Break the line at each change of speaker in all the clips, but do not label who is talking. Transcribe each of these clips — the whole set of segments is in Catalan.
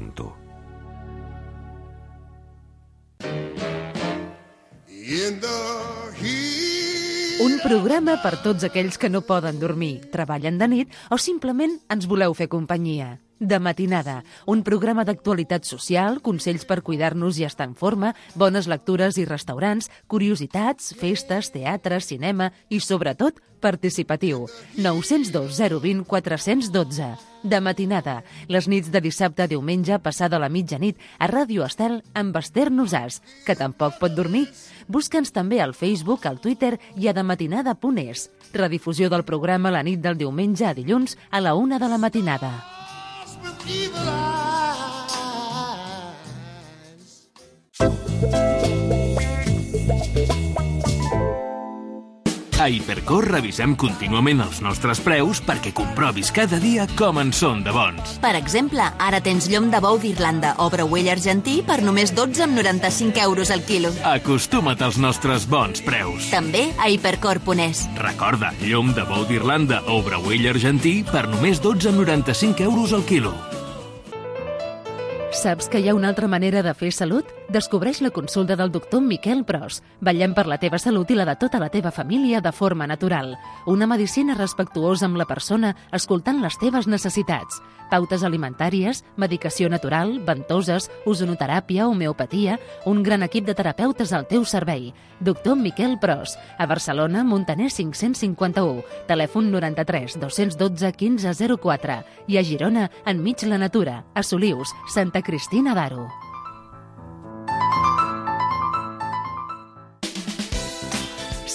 amb tu.
Un programa per tots aquells que no poden dormir, treballen de nit o simplement ens voleu fer companyia. De matinada, un programa d'actualitat social, consells per cuidar-nos i estar en forma, bones lectures i restaurants, curiositats, festes, teatre, cinema i, sobretot, participatiu. 902 020 412. De matinada, les nits de dissabte a diumenge passada la mitjanit a Ràdio Estel amb Esther Nosàs, que tampoc pot dormir. Busca'ns també al Facebook, al Twitter i a dematinada.es. Redifusió del programa la nit del diumenge a dilluns a la una de la matinada. with evil eyes.
A Hipercor revisem contínuament els nostres preus perquè comprovis cada dia com en són de bons.
Per exemple, ara tens llom de bou d'Irlanda o brauell argentí per només 12,95 euros al quilo.
Acostuma't als nostres bons preus.
També a hipercor.es.
Recorda, llom de bou d'Irlanda o brauell argentí per només 12,95 euros al quilo.
Saps que hi ha una altra manera de fer salut? Descobreix la consulta del doctor Miquel Pros. Vetllem per la teva salut i la de tota la teva família de forma natural. Una medicina respectuosa amb la persona, escoltant les teves necessitats. Pautes alimentàries, medicació natural, ventoses, ozonoteràpia, homeopatia, un gran equip de terapeutes al teu servei. Doctor Miquel Pros, a Barcelona, Montaner 551, telèfon 93 212 1504 i a Girona, enmig la natura, a Solius, Santa Cristina d'Aro.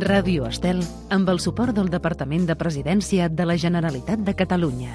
Ràdio Estel, amb el suport del Departament de Presidència de la Generalitat de Catalunya.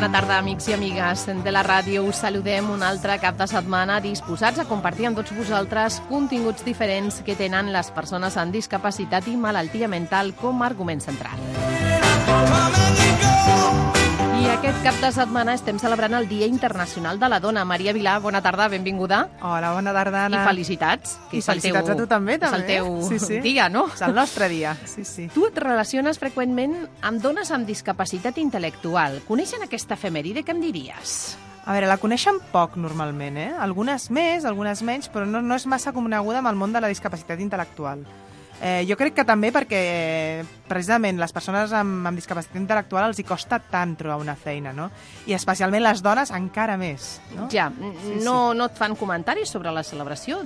Bona tarda, amics i amigues de la ràdio. Us saludem un altre cap de setmana disposats a compartir amb tots vosaltres continguts diferents que tenen les persones amb discapacitat i malaltia mental com a argument central. Aquest cap de setmana estem celebrant el Dia Internacional de la Dona. Maria Vilà, bona tarda, benvinguda.
Hola, bona tarda, Anna.
I felicitats. que
I felicitats
teu-
a tu també,
És el
també.
teu
Sí, sí.
dia, no?
És el nostre dia, sí, sí.
Tu et relaciones freqüentment amb dones amb discapacitat intel·lectual. Coneixen aquesta efemèride? Què em diries?
A veure, la coneixen poc normalment, eh? Algunes més, algunes menys, però no, no és massa coneguda amb el món de la discapacitat intel·lectual. Eh, jo crec que també perquè precisament les persones amb, amb discapacitat intel·lectual els hi costa tant trobar una feina, no? I especialment les dones encara més, no?
Ja,
Sí,
no, no et fan comentaris sobre la celebració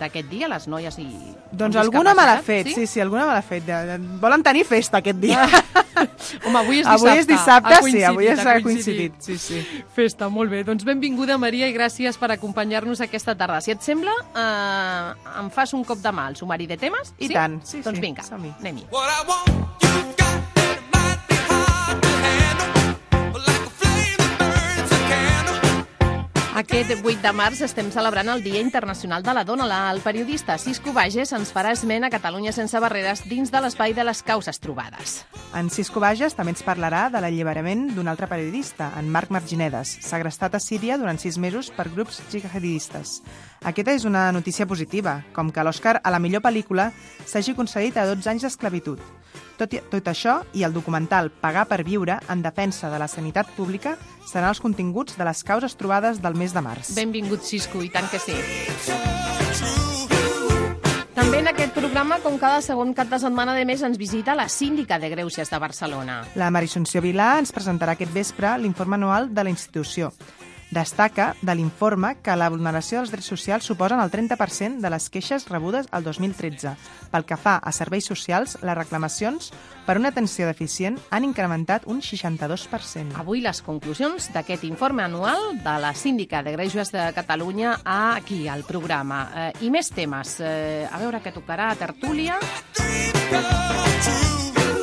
d'aquest dia, les noies i...
Doncs alguna me l'ha fet, sí? sí, alguna me l'ha fet. Volen tenir festa aquest dia.
Home, avui és dissabte.
Avui és dissabte,
Ha
sí, avui és
ha
ha coincidit. Sí, sí.
Festa, molt bé. Doncs benvinguda, Maria, i gràcies per acompanyar-nos aquesta tarda. Si et sembla, eh, em fas un cop de mà al sumari de temes?
I
sí?
tant, sí,
Doncs
sí,
vinga,
som-hi.
anem-hi. Aquest 8 de març estem celebrant el Dia Internacional de la Dona. El periodista Cisco Bages ens farà esment a Catalunya sense barreres dins de l'espai de les causes trobades.
En Cisco Bages també ens parlarà de l'alliberament d'un altre periodista, en Marc Marginedes, segrestat a Síria durant sis mesos per grups jihadistes. Aquesta és una notícia positiva, com que l'Oscar a la millor pel·lícula s'hagi concedit a 12 anys d'esclavitud. Tot, i, tot això i el documental Pagar per viure en defensa de la sanitat pública seran els continguts de les causes trobades del mes de març.
Benvingut, Cisco, i tant que sí. També en aquest programa, com cada segon cap de setmana de mes, ens visita la síndica de Greuges de Barcelona.
La Marisonció Vilà ens presentarà aquest vespre l'informe anual de la institució. Destaca de l'informe que la vulneració dels drets socials suposen el 30% de les queixes rebudes el 2013. Pel que fa a serveis socials, les reclamacions per una atenció deficient han incrementat un 62%.
Avui les conclusions d'aquest informe anual de la síndica de Greuges de Catalunya aquí al programa. Eh, I més temes. Eh, a veure què tocarà a tertúlia.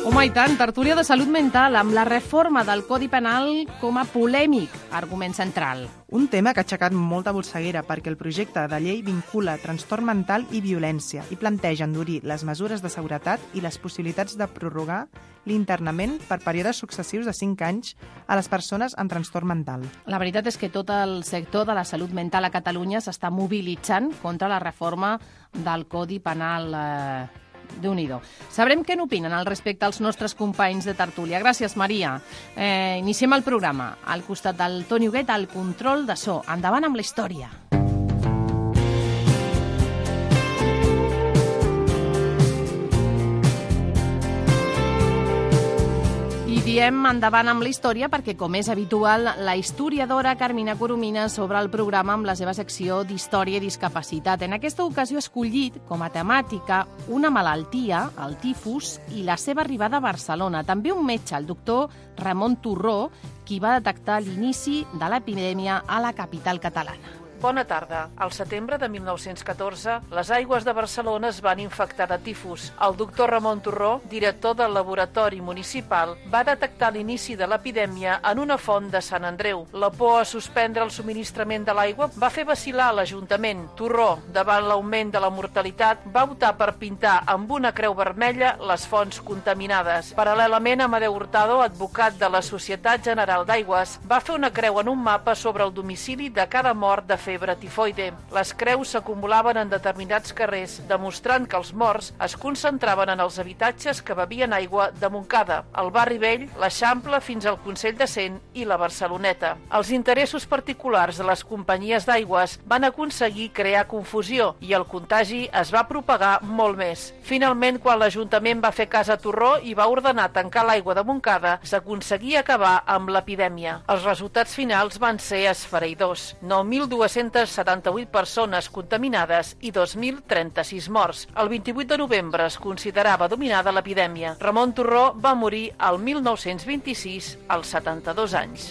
Home, i tant, tertúlia de salut mental amb la reforma del Codi Penal com a polèmic argument central.
Un tema que ha aixecat molta bolseguera perquè el projecte de llei vincula trastorn mental i violència i planteja endurir les mesures de seguretat i les possibilitats de prorrogar l'internament per períodes successius de 5 anys a les persones amb trastorn mental.
La veritat és que tot el sector de la salut mental a Catalunya s'està mobilitzant contra la reforma del Codi Penal eh, déu nhi Sabrem què n'opinen al respecte als nostres companys de tertúlia. Gràcies, Maria. Eh, iniciem el programa. Al costat del Toni Huguet, al control de so. Endavant amb la història. Diem endavant amb la història perquè, com és habitual, la historiadora Carmina Coromines obre el programa amb la seva secció d'Història i Discapacitat. En aquesta ocasió ha escollit com a temàtica una malaltia, el tifus, i la seva arribada a Barcelona. També un metge, el doctor Ramon Torró, qui va detectar l'inici de l'epidèmia a la capital catalana.
Bona tarda. Al setembre de 1914, les aigües de Barcelona es van infectar de tifus. El doctor Ramon Torró, director del laboratori municipal, va detectar l'inici de l'epidèmia en una font de Sant Andreu. La por a suspendre el subministrament de l'aigua va fer vacilar l'Ajuntament. Torró, davant l'augment de la mortalitat, va optar per pintar amb una creu vermella les fonts contaminades. Paral·lelament, Amadeu Hurtado, advocat de la Societat General d'Aigües, va fer una creu en un mapa sobre el domicili de cada mort de febre tifoide. Les creus s'acumulaven en determinats carrers, demostrant que els morts es concentraven en els habitatges que bevien aigua de Montcada, el barri vell, l'Eixample fins al Consell de Cent i la Barceloneta. Els interessos particulars de les companyies d'aigües van aconseguir crear confusió i el contagi es va propagar molt més. Finalment, quan l'Ajuntament va fer casa a Torró i va ordenar tancar l'aigua de Montcada, s'aconseguia acabar amb l'epidèmia. Els resultats finals van ser esfereïdors. 9.200 278 persones contaminades i 2.036 morts. El 28 de novembre es considerava dominada l'epidèmia. Ramon Torró va morir al 1926 als 72 anys.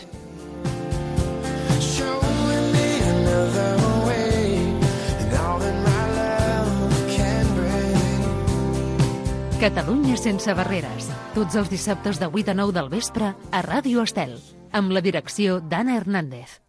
Catalunya sense barreres. Tots els dissabtes de 8 a 9 del vespre a Ràdio Estel, amb la direcció d'Anna Hernández.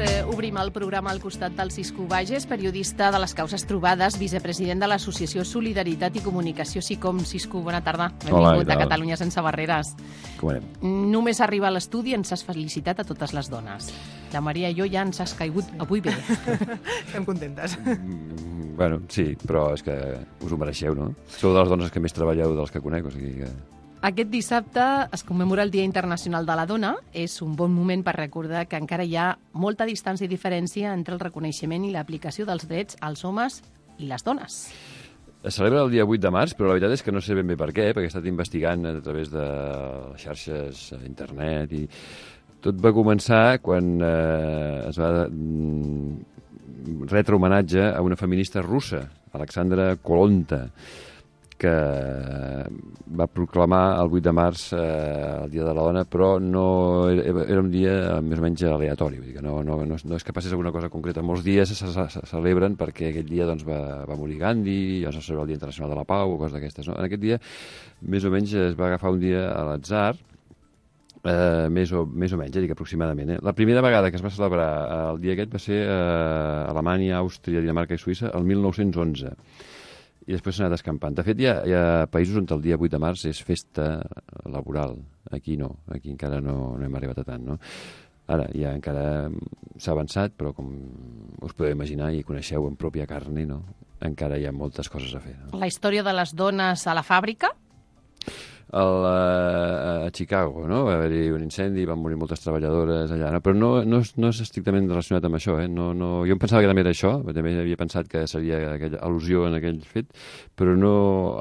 Eh, obrim el programa al costat del Cisco Bages, periodista de les causes trobades, vicepresident de l'Associació Solidaritat i Comunicació SICOM. Cisco, bona tarda. Benvingut Hola, a Catalunya sense barreres.
Com anem?
Només arriba a l'estudi ens has felicitat a totes les dones. La Maria i jo ja ens has caigut avui bé.
Estem contentes.
Mm, bueno, sí, però és que us ho mereixeu, no? Sou de les dones que més treballeu dels que conec, o sigui que...
Aquest dissabte es commemora el Dia Internacional de la Dona. És un bon moment per recordar que encara hi ha molta distància i diferència entre el reconeixement i l'aplicació dels drets als homes i les dones.
Es celebra el dia 8 de març, però la veritat és que no sé ben bé per què, perquè he estat investigant a través de les xarxes internet i tot va començar quan eh, es va mm, retre homenatge a una feminista russa, Alexandra Kolonta, que va proclamar el 8 de març eh, el Dia de la Dona, però no era, era un dia més o menys aleatori, vull dir que no, no, no, no és que passés alguna cosa concreta. Molts dies se, se, se celebren perquè aquell dia doncs, va, va morir Gandhi, llavors es celebra el Dia Internacional de la Pau o coses d'aquestes. No? En aquest dia, més o menys, es va agafar un dia a l'atzar, Eh, més, o, més o menys, ja dic aproximadament. Eh? La primera vegada que es va celebrar eh, el dia aquest va ser a eh, Alemanya, Àustria, Dinamarca i Suïssa el 1911 i després s'ha anat escampant. De fet, hi ha, hi ha països on el dia 8 de març és festa laboral. Aquí no, aquí encara no, no hem arribat a tant, no? Ara, ja encara s'ha avançat, però com us podeu imaginar i coneixeu en pròpia carn, no? encara hi ha moltes coses a fer. No?
La història de les dones a la fàbrica?
A, a Chicago, no? Va haver-hi un incendi, van morir moltes treballadores allà, no? però no, no, és, no és estrictament relacionat amb això, eh? No, no, jo em pensava que també era això, també havia pensat que seria aquella al·lusió en aquell fet, però no,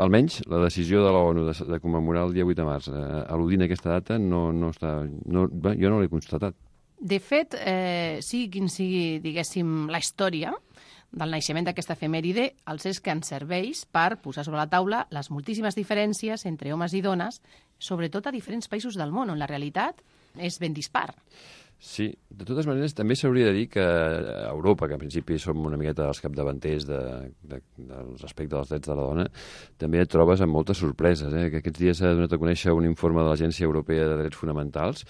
almenys la decisió de l'ONU de, de commemorar el dia 8 de març, eh, al·ludint aquesta data, no, no està, no, bé, jo no l'he constatat.
De fet, eh, sigui quin sigui, diguéssim, la història, del naixement d'aquesta efemèride els és que ens serveix per posar sobre la taula les moltíssimes diferències entre homes i dones, sobretot a diferents països del món, on la realitat és ben dispar.
Sí, de totes maneres, també s'hauria de dir que a Europa, que en principi som una miqueta els capdavanters de, de, del respecte dels drets de la dona, també et trobes amb moltes sorpreses. Eh? Que aquests dies s'ha donat a conèixer un informe de l'Agència Europea de Drets Fonamentals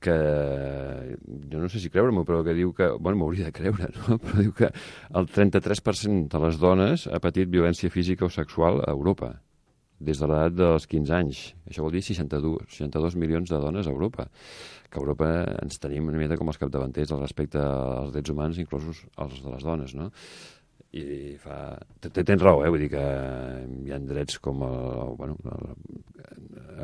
que jo no sé si creure-m'ho, però que diu que, bueno, m'hauria de creure, no? però diu que el 33% de les dones ha patit violència física o sexual a Europa, des de l'edat dels 15 anys. Això vol dir 62, 62 milions de dones a Europa. Que a Europa ens tenim una mica com els capdavanters al respecte als drets humans, inclosos els de les dones, no? I fa... Tens raó, eh? Vull dir que hi ha drets com el, bueno, el,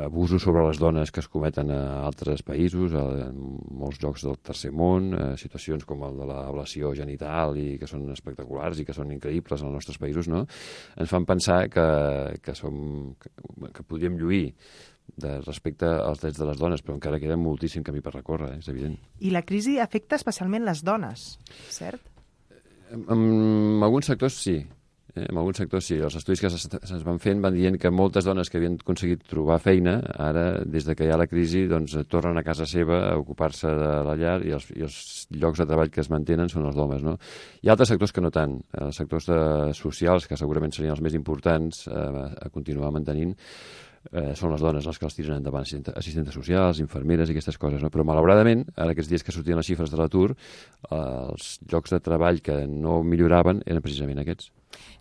abusos sobre les dones que es cometen a altres països, a, en molts llocs del tercer món, eh, situacions com el de l'ablació genital i que són espectaculars i que són increïbles als nostres països, no? Ens fan pensar que, que, som, que, que podríem lluir de respecte als drets de les dones, però encara queda moltíssim camí per recórrer, eh? és evident.
I la crisi afecta especialment les dones, cert?
En, en alguns sectors sí. Eh, en alguns sectors sí. Els estudis que es van fent van dient que moltes dones que havien aconseguit trobar feina, ara, des de que hi ha la crisi, doncs, tornen a casa seva a ocupar-se de la llar i els, i els llocs de treball que es mantenen són els d'homes. No? Hi ha altres sectors que no tant. Els sectors de, socials, que segurament serien els més importants eh, a continuar mantenint, eh, són les dones les que els tiren endavant, assistentes socials, infermeres i aquestes coses. No? Però, malauradament, ara aquests dies que sortien les xifres de l'atur, eh, els llocs de treball que no milloraven eren precisament aquests.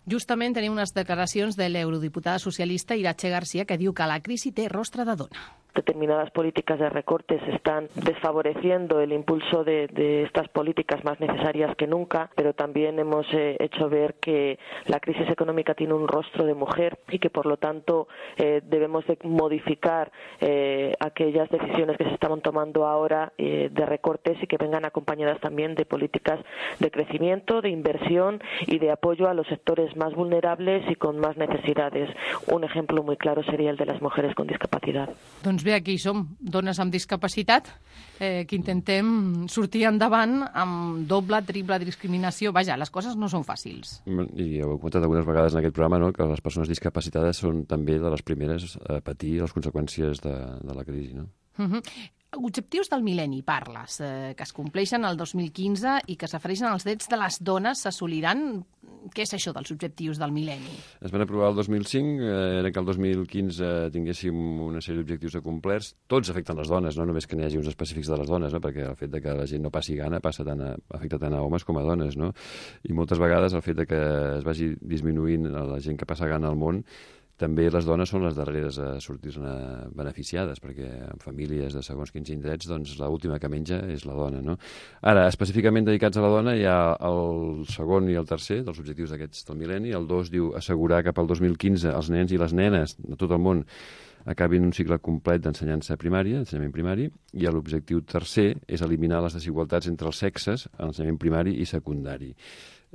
Justament tenim unes declaracions de l'eurodiputada socialista Irache Garcia que diu que la crisi té rostre de dona.
Determinadas políticas de recortes están desfavoreciendo el impulso de, estas políticas más necesarias que nunca, pero también hemos eh, hecho ver que la crisis económica tiene un rostro de mujer y que por lo tanto eh, debemos de modificar eh, aquellas decisiones que se están tomando ahora de recortes y que vengan acompañadas también de políticas de crecimiento, de inversión y de apoyo a los sectores más vulnerables y con más necesidades. Un ejemplo muy claro sería el de las mujeres con discapacidad.
Doncs bé, aquí som, dones amb discapacitat, eh, que intentem sortir endavant amb doble, triple discriminació. Vaja, les coses no són fàcils.
I heu comentat algunes vegades en aquest programa no, que les persones discapacitades són també de les primeres a patir les conseqüències de, de la crisi. No?
Uh -huh. Objectius del mil·lenni, parles, eh, que es compleixen el 2015 i que s'afereixen als drets de les dones, s'assoliran? Què és això dels objectius del mil·lenni?
Es van aprovar el 2005, eh, era que el 2015 tinguéssim una sèrie d'objectius acomplerts. Tots afecten les dones, no només que n'hi hagi uns específics de les dones, no? perquè el fet de que la gent no passi gana passa tant a, afecta tant a homes com a dones. No? I moltes vegades el fet de que es vagi disminuint la gent que passa gana al món també les dones són les darreres a sortir-ne beneficiades, perquè en famílies de segons quins indrets, doncs l'última que menja és la dona, no? Ara, específicament dedicats a la dona, hi ha el segon i el tercer dels objectius d'aquests del mil·lenni. El dos diu assegurar cap al 2015 els nens i les nenes de tot el món acabin un cicle complet d'ensenyança primària, ensenyament primari, i l'objectiu tercer és eliminar les desigualtats entre els sexes en l'ensenyament primari i secundari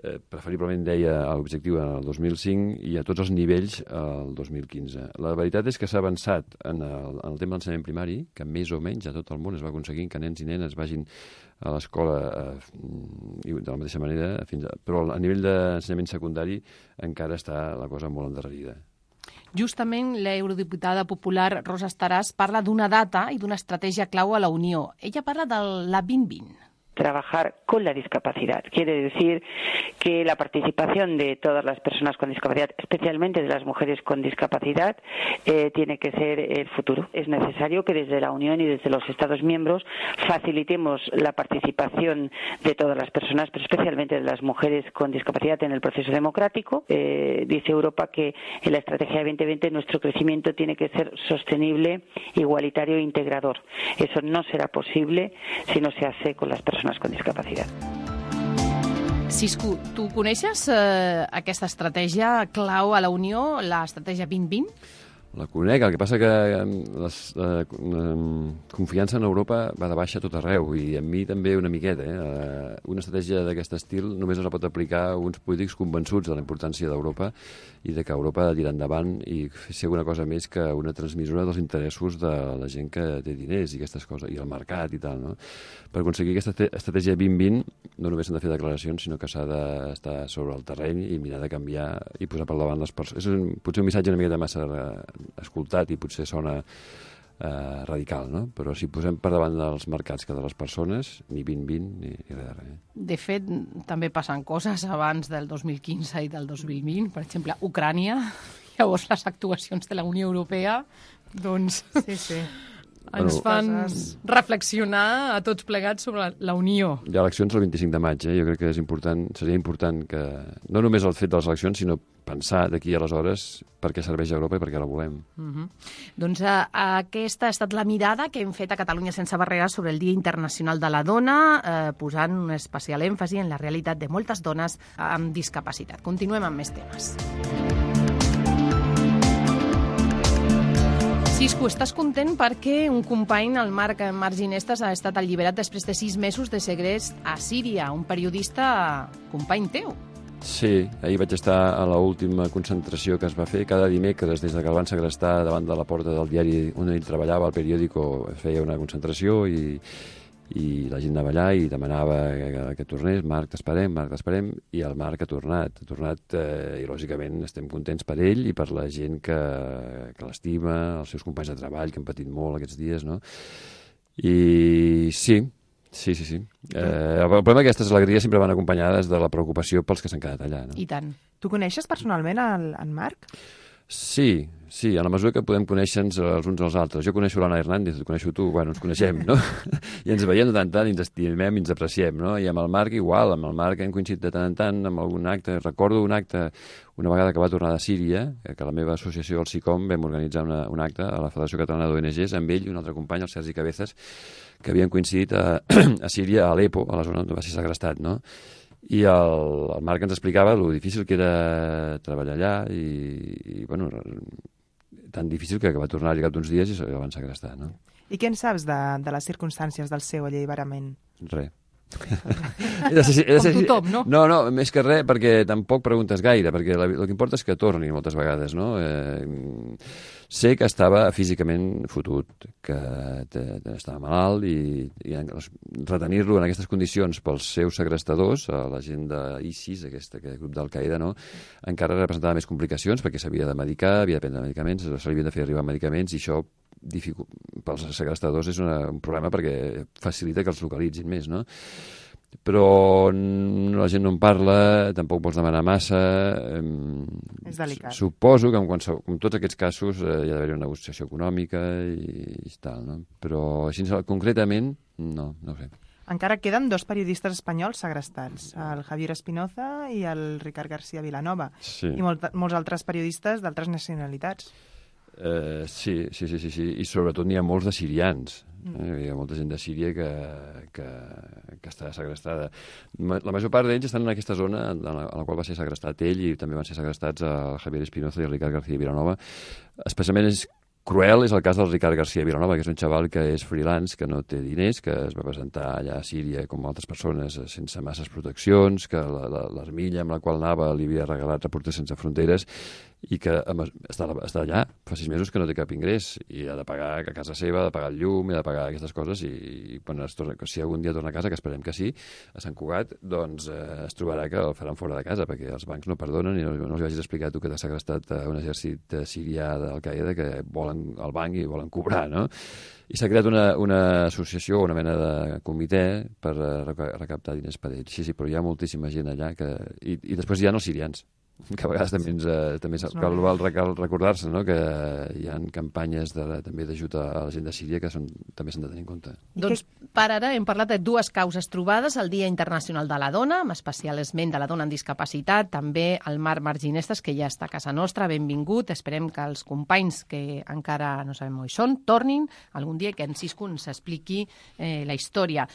eh, preferiblement deia l'objectiu en el 2005 i a tots els nivells el 2015. La veritat és que s'ha avançat en el, en el tema d'ensenyament primari, que més o menys a tot el món es va aconseguint que nens i nenes vagin a l'escola eh, de la mateixa manera, fins a, però a nivell d'ensenyament secundari encara està la cosa molt endarrerida.
Justament l'eurodiputada popular Rosa Estaràs parla d'una data i d'una estratègia clau a la Unió. Ella parla de la 2020
trabajar con la discapacidad. Quiere decir que la participación de todas las personas con discapacidad, especialmente de las mujeres con discapacidad, eh, tiene que ser el futuro. Es necesario que desde la Unión y desde los Estados miembros facilitemos la participación de todas las personas, pero especialmente de las mujeres con discapacidad en el proceso democrático. Eh, dice Europa que en la estrategia 2020 nuestro crecimiento tiene que ser sostenible, igualitario e integrador. Eso no será posible si no se hace con las persones con discapacitat.
Cisco, tu coneixes eh, aquesta estratègia clau a la Unió, l'estratègia 2020?
La conec, el que passa que la eh, confiança en Europa va de baixa a tot arreu i a mi també una miqueta. Eh? Una estratègia d'aquest estil només es pot aplicar uns polítics convençuts de la importància d'Europa i de que Europa ha de tirar endavant i fer alguna cosa més que una transmissora dels interessos de la gent que té diners i aquestes coses, i el mercat i tal. No? Per aconseguir aquesta estratègia 2020 no només s'han de fer declaracions, sinó que s'ha d'estar sobre el terreny i mirar de canviar i posar per davant les persones. És un, potser un missatge una miqueta massa escoltat i potser sona eh, radical, no? Però si posem per davant dels mercats que de les persones, ni 2020 ni, ni res de res.
De fet, també passen coses abans del 2015 i del 2020. Per exemple, Ucrània, llavors les actuacions de la Unió Europea, doncs...
Sí, sí
ens fan reflexionar a tots plegats sobre la Unió.
Hi ha eleccions el 25 de maig, eh? jo crec que és important, seria important que, no només el fet de les eleccions, sinó pensar d'aquí a les hores per què serveix Europa i per què la volem.
Uh mhm. -huh. Doncs uh, aquesta ha estat la mirada que hem fet a Catalunya sense barreres sobre el Dia Internacional de la Dona, uh, posant un especial èmfasi en la realitat de moltes dones amb discapacitat. Continuem amb més temes. Cisco, estàs content perquè un company, el Marc Marginestes, ha estat alliberat després de sis mesos de segrest a Síria, un periodista company teu.
Sí, ahir vaig estar a l'última concentració que es va fer. Cada dimecres, des de que el van segrestar davant de la porta del diari on ell treballava, el periòdico feia una concentració i, i la gent anava allà i demanava que, que tornés, Marc, t'esperem, Marc, t'esperem, i el Marc ha tornat, ha tornat eh, i lògicament estem contents per ell i per la gent que, que l'estima, els seus companys de treball que han patit molt aquests dies, no? I sí, sí, sí, sí. Eh, el problema és que aquestes alegries sempre van acompanyades de la preocupació pels que s'han quedat allà, no?
I tant.
Tu coneixes personalment el, en Marc?
Sí, sí, a la mesura que podem conèixer-nos els uns als altres. Jo coneixo l'Anna Hernández, et coneixo tu, bueno, ens coneixem, no? I ens veiem de tant en tant, i ens estimem i ens apreciem, no? I amb el Marc igual, amb el Marc hem coincidit de tant en tant amb algun acte. Recordo un acte una vegada que va tornar de Síria, que la meva associació, el SICOM, vam organitzar una, un acte a la Federació Catalana d'ONGs amb ell i un altre company, el Sergi Cabezas, que havien coincidit a, a Síria, a Alepo, a la zona on va ser segrestat, no? i el, el Marc ens explicava lo difícil que era treballar allà i, i bueno, tan difícil que, que va tornar al cap d'uns dies i el van segrestar, no?
I què en saps de, de les circumstàncies del seu alliberament?
Res.
Com tothom, no?
No, no, més que res, perquè tampoc preguntes gaire, perquè la, el que importa és que torni moltes vegades, no? Eh, sé que estava físicament fotut, que estava malalt i, i retenir-lo en aquestes condicions pels seus segrestadors, la gent d'ISIS, aquest, aquest grup d'Al-Qaeda, no? encara representava més complicacions perquè s'havia de medicar, havia de prendre medicaments, se li havia de fer arribar medicaments i això pels segrestadors és una, un problema perquè facilita que els localitzin més, no? Però la gent no en parla, tampoc vols demanar massa...
És delicat.
Suposo que en, qualsevol, en tots aquests casos eh, hi ha d'haver una negociació econòmica i, i tal, no? Però així concretament, no, no ho sé.
Encara queden dos periodistes espanyols segrestats, el Javier Espinoza i el Ricard García Vilanova,
sí.
i molt, molts altres periodistes d'altres nacionalitats.
Eh, sí, sí, sí, sí, sí, i sobretot n'hi ha molts de sirians. Eh? Hi ha molta gent de Síria que, que, que està segrestada. La major part d'ells estan en aquesta zona en la, en la qual va ser segrestat ell i també van ser segrestats el Javier Espinoza i el Ricard García Vilanova. Especialment és cruel és el cas del Ricard García Vilanova, que és un xaval que és freelance, que no té diners, que es va presentar allà a Síria com altres persones sense masses proteccions, que l'armilla amb la qual anava li havia regalat Reporters Sense Fronteres i que està, està allà fa sis mesos que no té cap ingrés i ha de pagar a casa seva, ha de pagar el llum, ha de pagar aquestes coses i, i quan es torna, si algun dia torna a casa, que esperem que sí, a Sant Cugat, doncs eh, es trobarà que el faran fora de casa perquè els bancs no perdonen i no, no els vagis explicar tu que t'ha segrestat un exèrcit sirià d'Al-Qaeda que volen el banc i volen cobrar, no? I s'ha creat una, una associació, una mena de comitè per eh, recaptar diners per ells. Sí, sí, però hi ha moltíssima gent allà que... I, i després hi ha els sirians, que a vegades també, ens, eh, també cal, val, cal recordar-se no? que hi ha campanyes de, també d'ajut a la gent de Síria que són, també s'han de tenir en compte.
Doncs per ara hem parlat de dues causes trobades, el Dia Internacional de la Dona, amb especial esment de la dona amb discapacitat, també el Marc Marginestes, que ja està a casa nostra, benvingut. Esperem que els companys que encara no sabem on són tornin algun dia que en Cisco ens expliqui eh, la història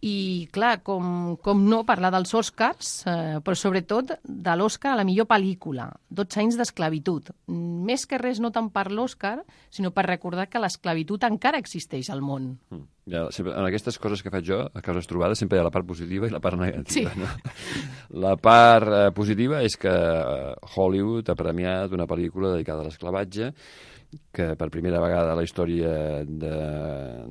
i, clar, com, com no parlar dels Oscars, eh, però sobretot de l'Oscar a la millor pel·lícula, 12 anys d'esclavitud. Més que res no tant per l'Oscar, sinó per recordar que l'esclavitud encara existeix al món.
Mm. Ja, sempre, en aquestes coses que faig jo, a causes trobades, sempre hi ha la part positiva i la part negativa.
Sí.
No? La part eh, positiva és que eh, Hollywood ha premiat una pel·lícula dedicada a l'esclavatge que per primera vegada a la història de,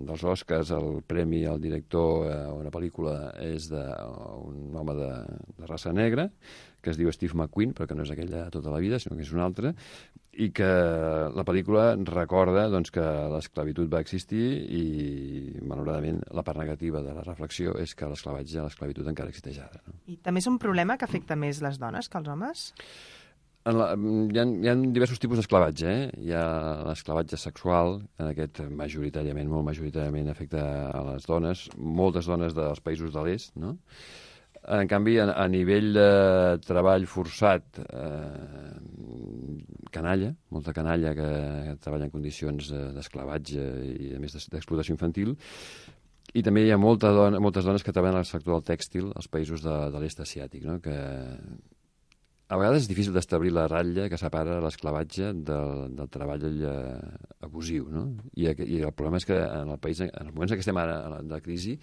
dels Oscars el premi al director a una pel·lícula és d'un home de, de raça negra, que es diu Steve McQueen, però que no és aquella tota la vida, sinó que és un altre, i que la pel·lícula recorda doncs, que l'esclavitud va existir i, malauradament, la part negativa de la reflexió és que l'esclavatge, l'esclavitud encara existeix ara. No?
I també és un problema que afecta més les dones que els homes?
En la, hi, ha, hi ha diversos tipus d'esclavatge. Eh? Hi ha l'esclavatge sexual, en aquest majoritàriament, molt majoritàriament afecta a les dones, moltes dones dels països de l'est, no? En canvi, a, a nivell de treball forçat, eh, canalla, molta canalla que, que treballa en condicions d'esclavatge i, a més, d'explotació infantil, i també hi ha molta dona, moltes dones que treballen al sector del tèxtil als països de, de l'est asiàtic, no? que a vegades és difícil d'establir la ratlla que separa l'esclavatge del, del treball eh, abusiu, no? I, I el problema és que en el país, en els moments en què estem ara de crisi,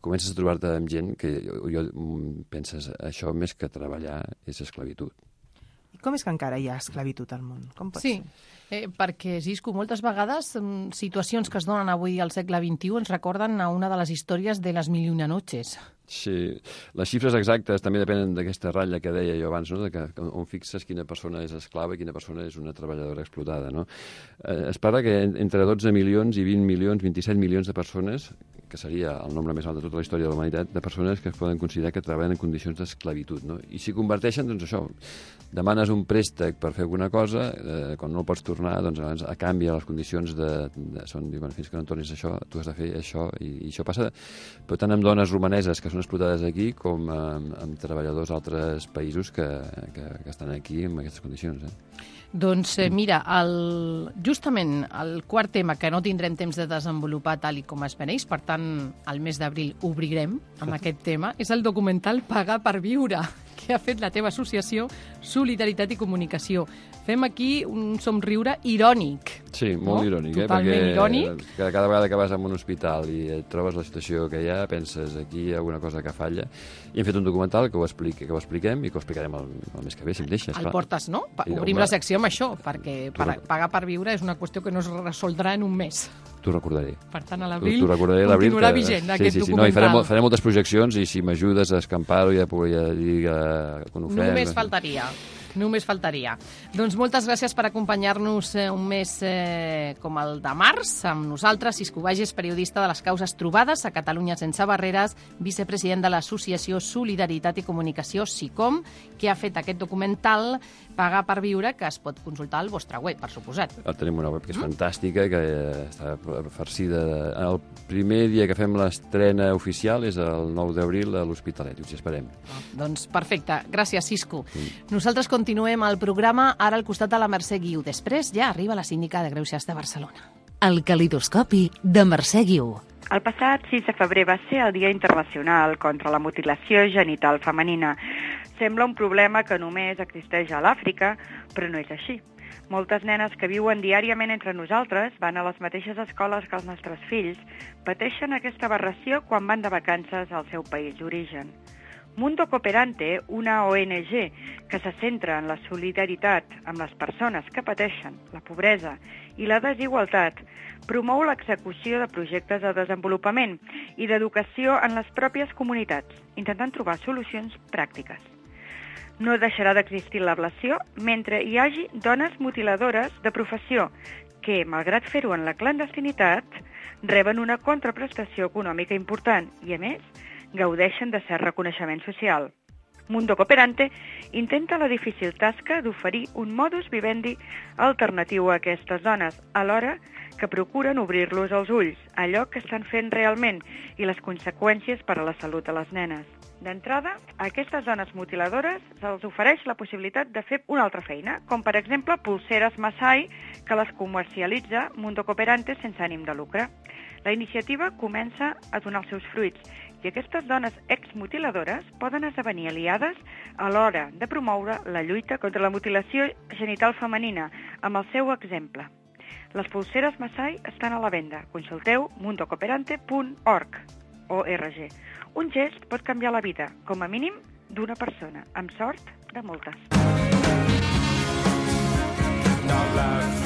comences a trobar-te amb gent que jo, jo penses això més que treballar és esclavitud.
I com és que encara hi ha esclavitud al món? Com pot
sí.
ser?
Eh, perquè, Cisco, moltes vegades mm, situacions que es donen avui al segle XXI ens recorden a una de les històries de les mil i una noches.
Sí, les xifres exactes també depenen d'aquesta ratlla que deia jo abans, no? de que, on fixes quina persona és esclava i quina persona és una treballadora explotada. No? Eh, es parla que entre 12 milions i 20 milions, 27 milions de persones, que seria el nombre més alt de tota la història de la humanitat, de persones que es poden considerar que treballen en condicions d'esclavitud. No? I si converteixen, doncs això, demanes un préstec per fer alguna cosa, eh, quan no el pots tornar, doncs abans a canvi les condicions de, de són, diuen, fins que no tornis això, tu has de fer això, i, i això passa, però tant amb dones romaneses que són explotades aquí com amb, amb treballadors d'altres països que, que, que estan aquí en aquestes condicions. Eh?
Doncs eh, mira, el, justament el quart tema que no tindrem temps de desenvolupar tal i com es mereix, per tant, al mes d'abril obrirem amb aquest tema, és el documental Pagar per viure, que ha fet la teva associació Solidaritat i Comunicació. Fem aquí un somriure irònic.
Sí, molt
no?
irònic,
Totalment
eh? Perquè
irònic.
Cada, vegada que vas a un hospital i et trobes la situació que hi ha, penses aquí hi ha alguna cosa que falla. I hem fet un documental que ho, expliqui, que ho expliquem i que ho explicarem el, el mes que ve, si em deixes.
El
clar.
portes, no? Pa Obrim
home,
la secció amb això, perquè per, pagar per viure és una qüestió que no es resoldrà en un mes.
T'ho recordaré.
Per tant, a l'abril
a
continuarà
que-
vigent
sí,
aquest
sí, sí,
documental.
No, i farem, mol- farem moltes projeccions i si m'ajudes a escampar-ho i a poder dir que, que ho fem...
Només faltaria. Només faltaria. Doncs moltes gràcies per acompanyar-nos eh, un mes eh, com el de març amb nosaltres. Cisco Bages, periodista de les causes trobades a Catalunya sense barreres, vicepresident de l'Associació Solidaritat i Comunicació, SICOM, que ha fet aquest documental Pagar per viure, que es pot consultar al vostre web, per suposat.
El tenim una web que és fantàstica, que està farcida. De... El primer dia que fem l'estrena oficial és el 9 d'abril a l'Hospitalet, us hi esperem.
Doncs perfecte. Gràcies, Cisco. Nosaltres continuem el programa ara al costat de la Mercè Guiu. Després ja arriba la síndica de Greuges de Barcelona.
El calidoscopi de Mercè Guiu.
El passat 6 de febrer va ser el Dia Internacional contra la Mutilació Genital Femenina. Sembla un problema que només existeix a l'Àfrica, però no és així. Moltes nenes que viuen diàriament entre nosaltres, van a les mateixes escoles que els nostres fills, pateixen aquesta aberració quan van de vacances al seu país d'origen. Mundo Cooperante, una ONG que se centra en la solidaritat amb les persones que pateixen la pobresa i la desigualtat, promou l'execució de projectes de desenvolupament i d'educació en les pròpies comunitats, intentant trobar solucions pràctiques. No deixarà d'existir l'ablació mentre hi hagi dones mutiladores de professió que, malgrat fer-ho en la clandestinitat, reben una contraprestació econòmica important i, a més, gaudeixen de cert reconeixement social. Mundo Cooperante intenta la difícil tasca d'oferir un modus vivendi alternatiu a aquestes dones, alhora que procuren obrir-los els ulls, allò que estan fent realment i les conseqüències per a la salut de les nenes. D'entrada, a aquestes dones mutiladores se'ls ofereix la possibilitat de fer una altra feina, com per exemple pulseres Masai, que les comercialitza Mundo Cooperante sense ànim de lucre. La iniciativa comença a donar els seus fruits i aquestes dones exmutiladores poden esdevenir aliades a l'hora de promoure la lluita contra la mutilació genital femenina amb el seu exemple. Les pulseres Masai estan a la venda. Consulteu mundocooperante.org. ORG. Un gest pot canviar la vida, com a mínim, d'una persona, amb sort de moltes.
Not laughing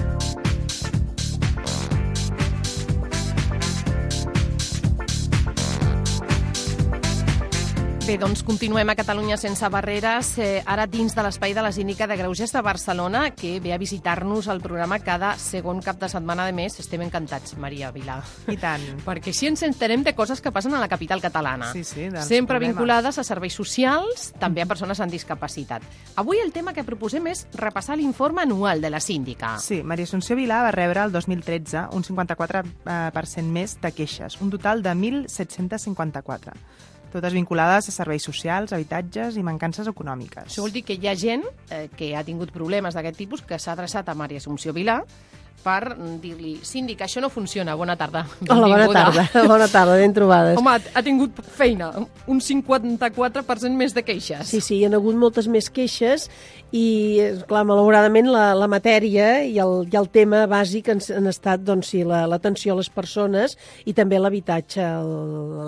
Bé, doncs continuem a Catalunya sense barreres, eh, ara dins de l'espai de la Síndica de Greuges de Barcelona, que ve a visitar-nos al programa cada segon cap de setmana de mes. Estem encantats, Maria Vilà.
I tant.
Perquè així ens entenem de coses que passen a la capital catalana.
Sí, sí,
Sempre
problemes.
vinculades a serveis socials, també a persones amb discapacitat. Avui el tema que proposem és repassar l'informe anual de la síndica.
Sí, Maria Assumpció Vilà va rebre el 2013 un 54% més de queixes, un total de 1.754 totes vinculades a serveis socials, habitatges i mancances econòmiques.
Això vol dir que hi ha gent eh, que ha tingut problemes d'aquest tipus que s'ha adreçat a Maria Assumpció Vilà per dir-li, síndic, això no funciona, bona tarda.
Hola, bona
benvinguda."
tarda. Bona tarda, ben trobades.
Home, ha tingut feina, un 54% més de queixes.
Sí, sí, hi ha hagut moltes més queixes i, clar, malauradament la, la matèria i el, i el tema bàsic han, han estat, doncs sí, la- l'atenció a les persones i també l'habitatge.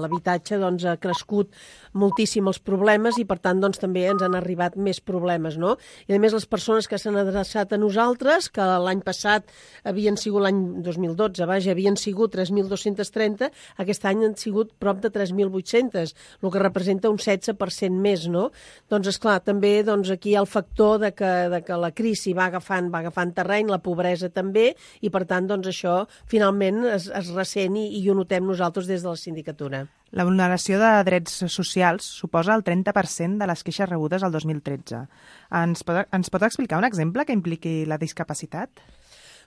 L'habitatge, doncs, ha crescut moltíssim els problemes i, per tant, doncs, també ens han arribat més problemes, no? I, a més, les persones que s'han adreçat a nosaltres, que l'any passat havien sigut, l'any 2012, vaja, havien sigut 3.230, aquest any han sigut prop de 3.800, el que representa un 16% més, no? Doncs, és clar també doncs, aquí hi ha el factor de que, de que la crisi va agafant, va agafant terreny, la pobresa també, i per tant, doncs, això finalment es, es ressent i, i ho notem nosaltres des de la sindicatura.
La vulneració de drets socials suposa el 30% de les queixes rebudes al 2013. Ens pot, ens pot explicar un exemple que impliqui la discapacitat?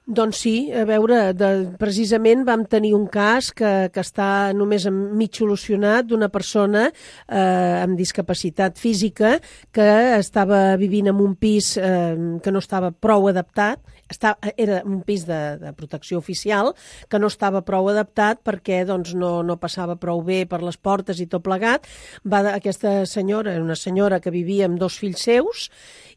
Doncs sí, a veure, de, precisament vam tenir un cas que, que està només mig solucionat d'una persona eh, amb discapacitat física que estava vivint en un pis eh, que no estava prou adaptat, està, era un pis de, de protecció oficial que no estava prou adaptat perquè doncs, no, no passava prou bé per les portes i tot plegat. Va, aquesta senyora, una senyora que vivia amb dos fills seus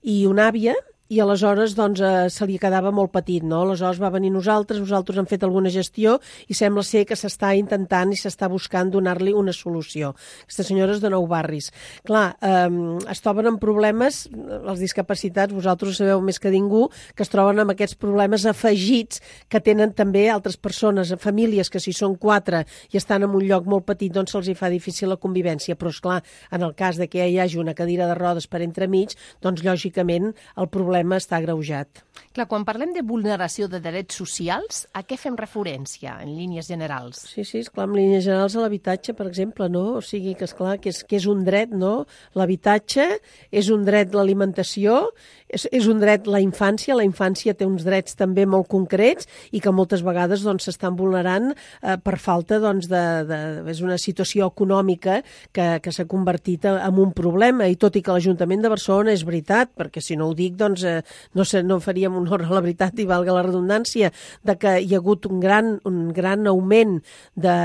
i una àvia, i aleshores doncs, eh, se li quedava molt petit, no? Aleshores va venir nosaltres, nosaltres hem fet alguna gestió i sembla ser que s'està intentant i s'està buscant donar-li una solució. Aquesta senyora és de Nou Barris. Clar, eh, es troben amb problemes, els discapacitats, vosaltres sabeu més que ningú, que es troben amb aquests problemes afegits que tenen també altres persones, famílies que si són quatre i estan en un lloc molt petit, doncs se'ls hi fa difícil la convivència. Però, és clar, en el cas de que hi hagi una cadira de rodes per entremig, doncs lògicament el problema està agreujat.
Clar, quan parlem de vulneració de drets socials, a què fem referència en línies generals?
Sí, sí, esclar, en línies generals a l'habitatge, per exemple, no? O sigui, que esclar, que és, que és un dret, no? L'habitatge és un dret l'alimentació és, és un dret la infància, la infància té uns drets també molt concrets i que moltes vegades doncs, s'estan vulnerant eh, per falta doncs, de, de... És una situació econòmica que, que s'ha convertit en un problema. I tot i que l'Ajuntament de Barcelona és veritat, perquè si no ho dic doncs eh, no, sé, no faríem honor a la veritat i valga la redundància, de que hi ha hagut un gran, un gran augment de,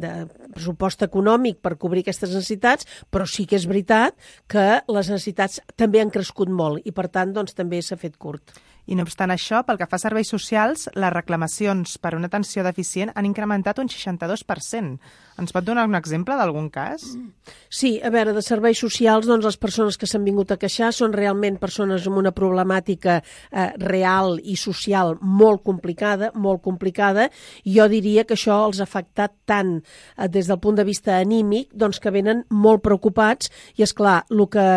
de pressupost econòmic per cobrir aquestes necessitats, però sí que és veritat que les necessitats també han crescut molt i, per tant, doncs, també s'ha fet curt.
I no obstant això, pel que fa a serveis socials, les reclamacions per una atenció deficient han incrementat un 62%. Ens pot donar un exemple d'algun cas?
Sí, a veure, de serveis socials, doncs les persones que s'han vingut a queixar són realment persones amb una problemàtica eh, real i social molt complicada, molt complicada, jo diria que això els ha afectat tant eh, des del punt de vista anímic, doncs que venen molt preocupats, i és clar, el que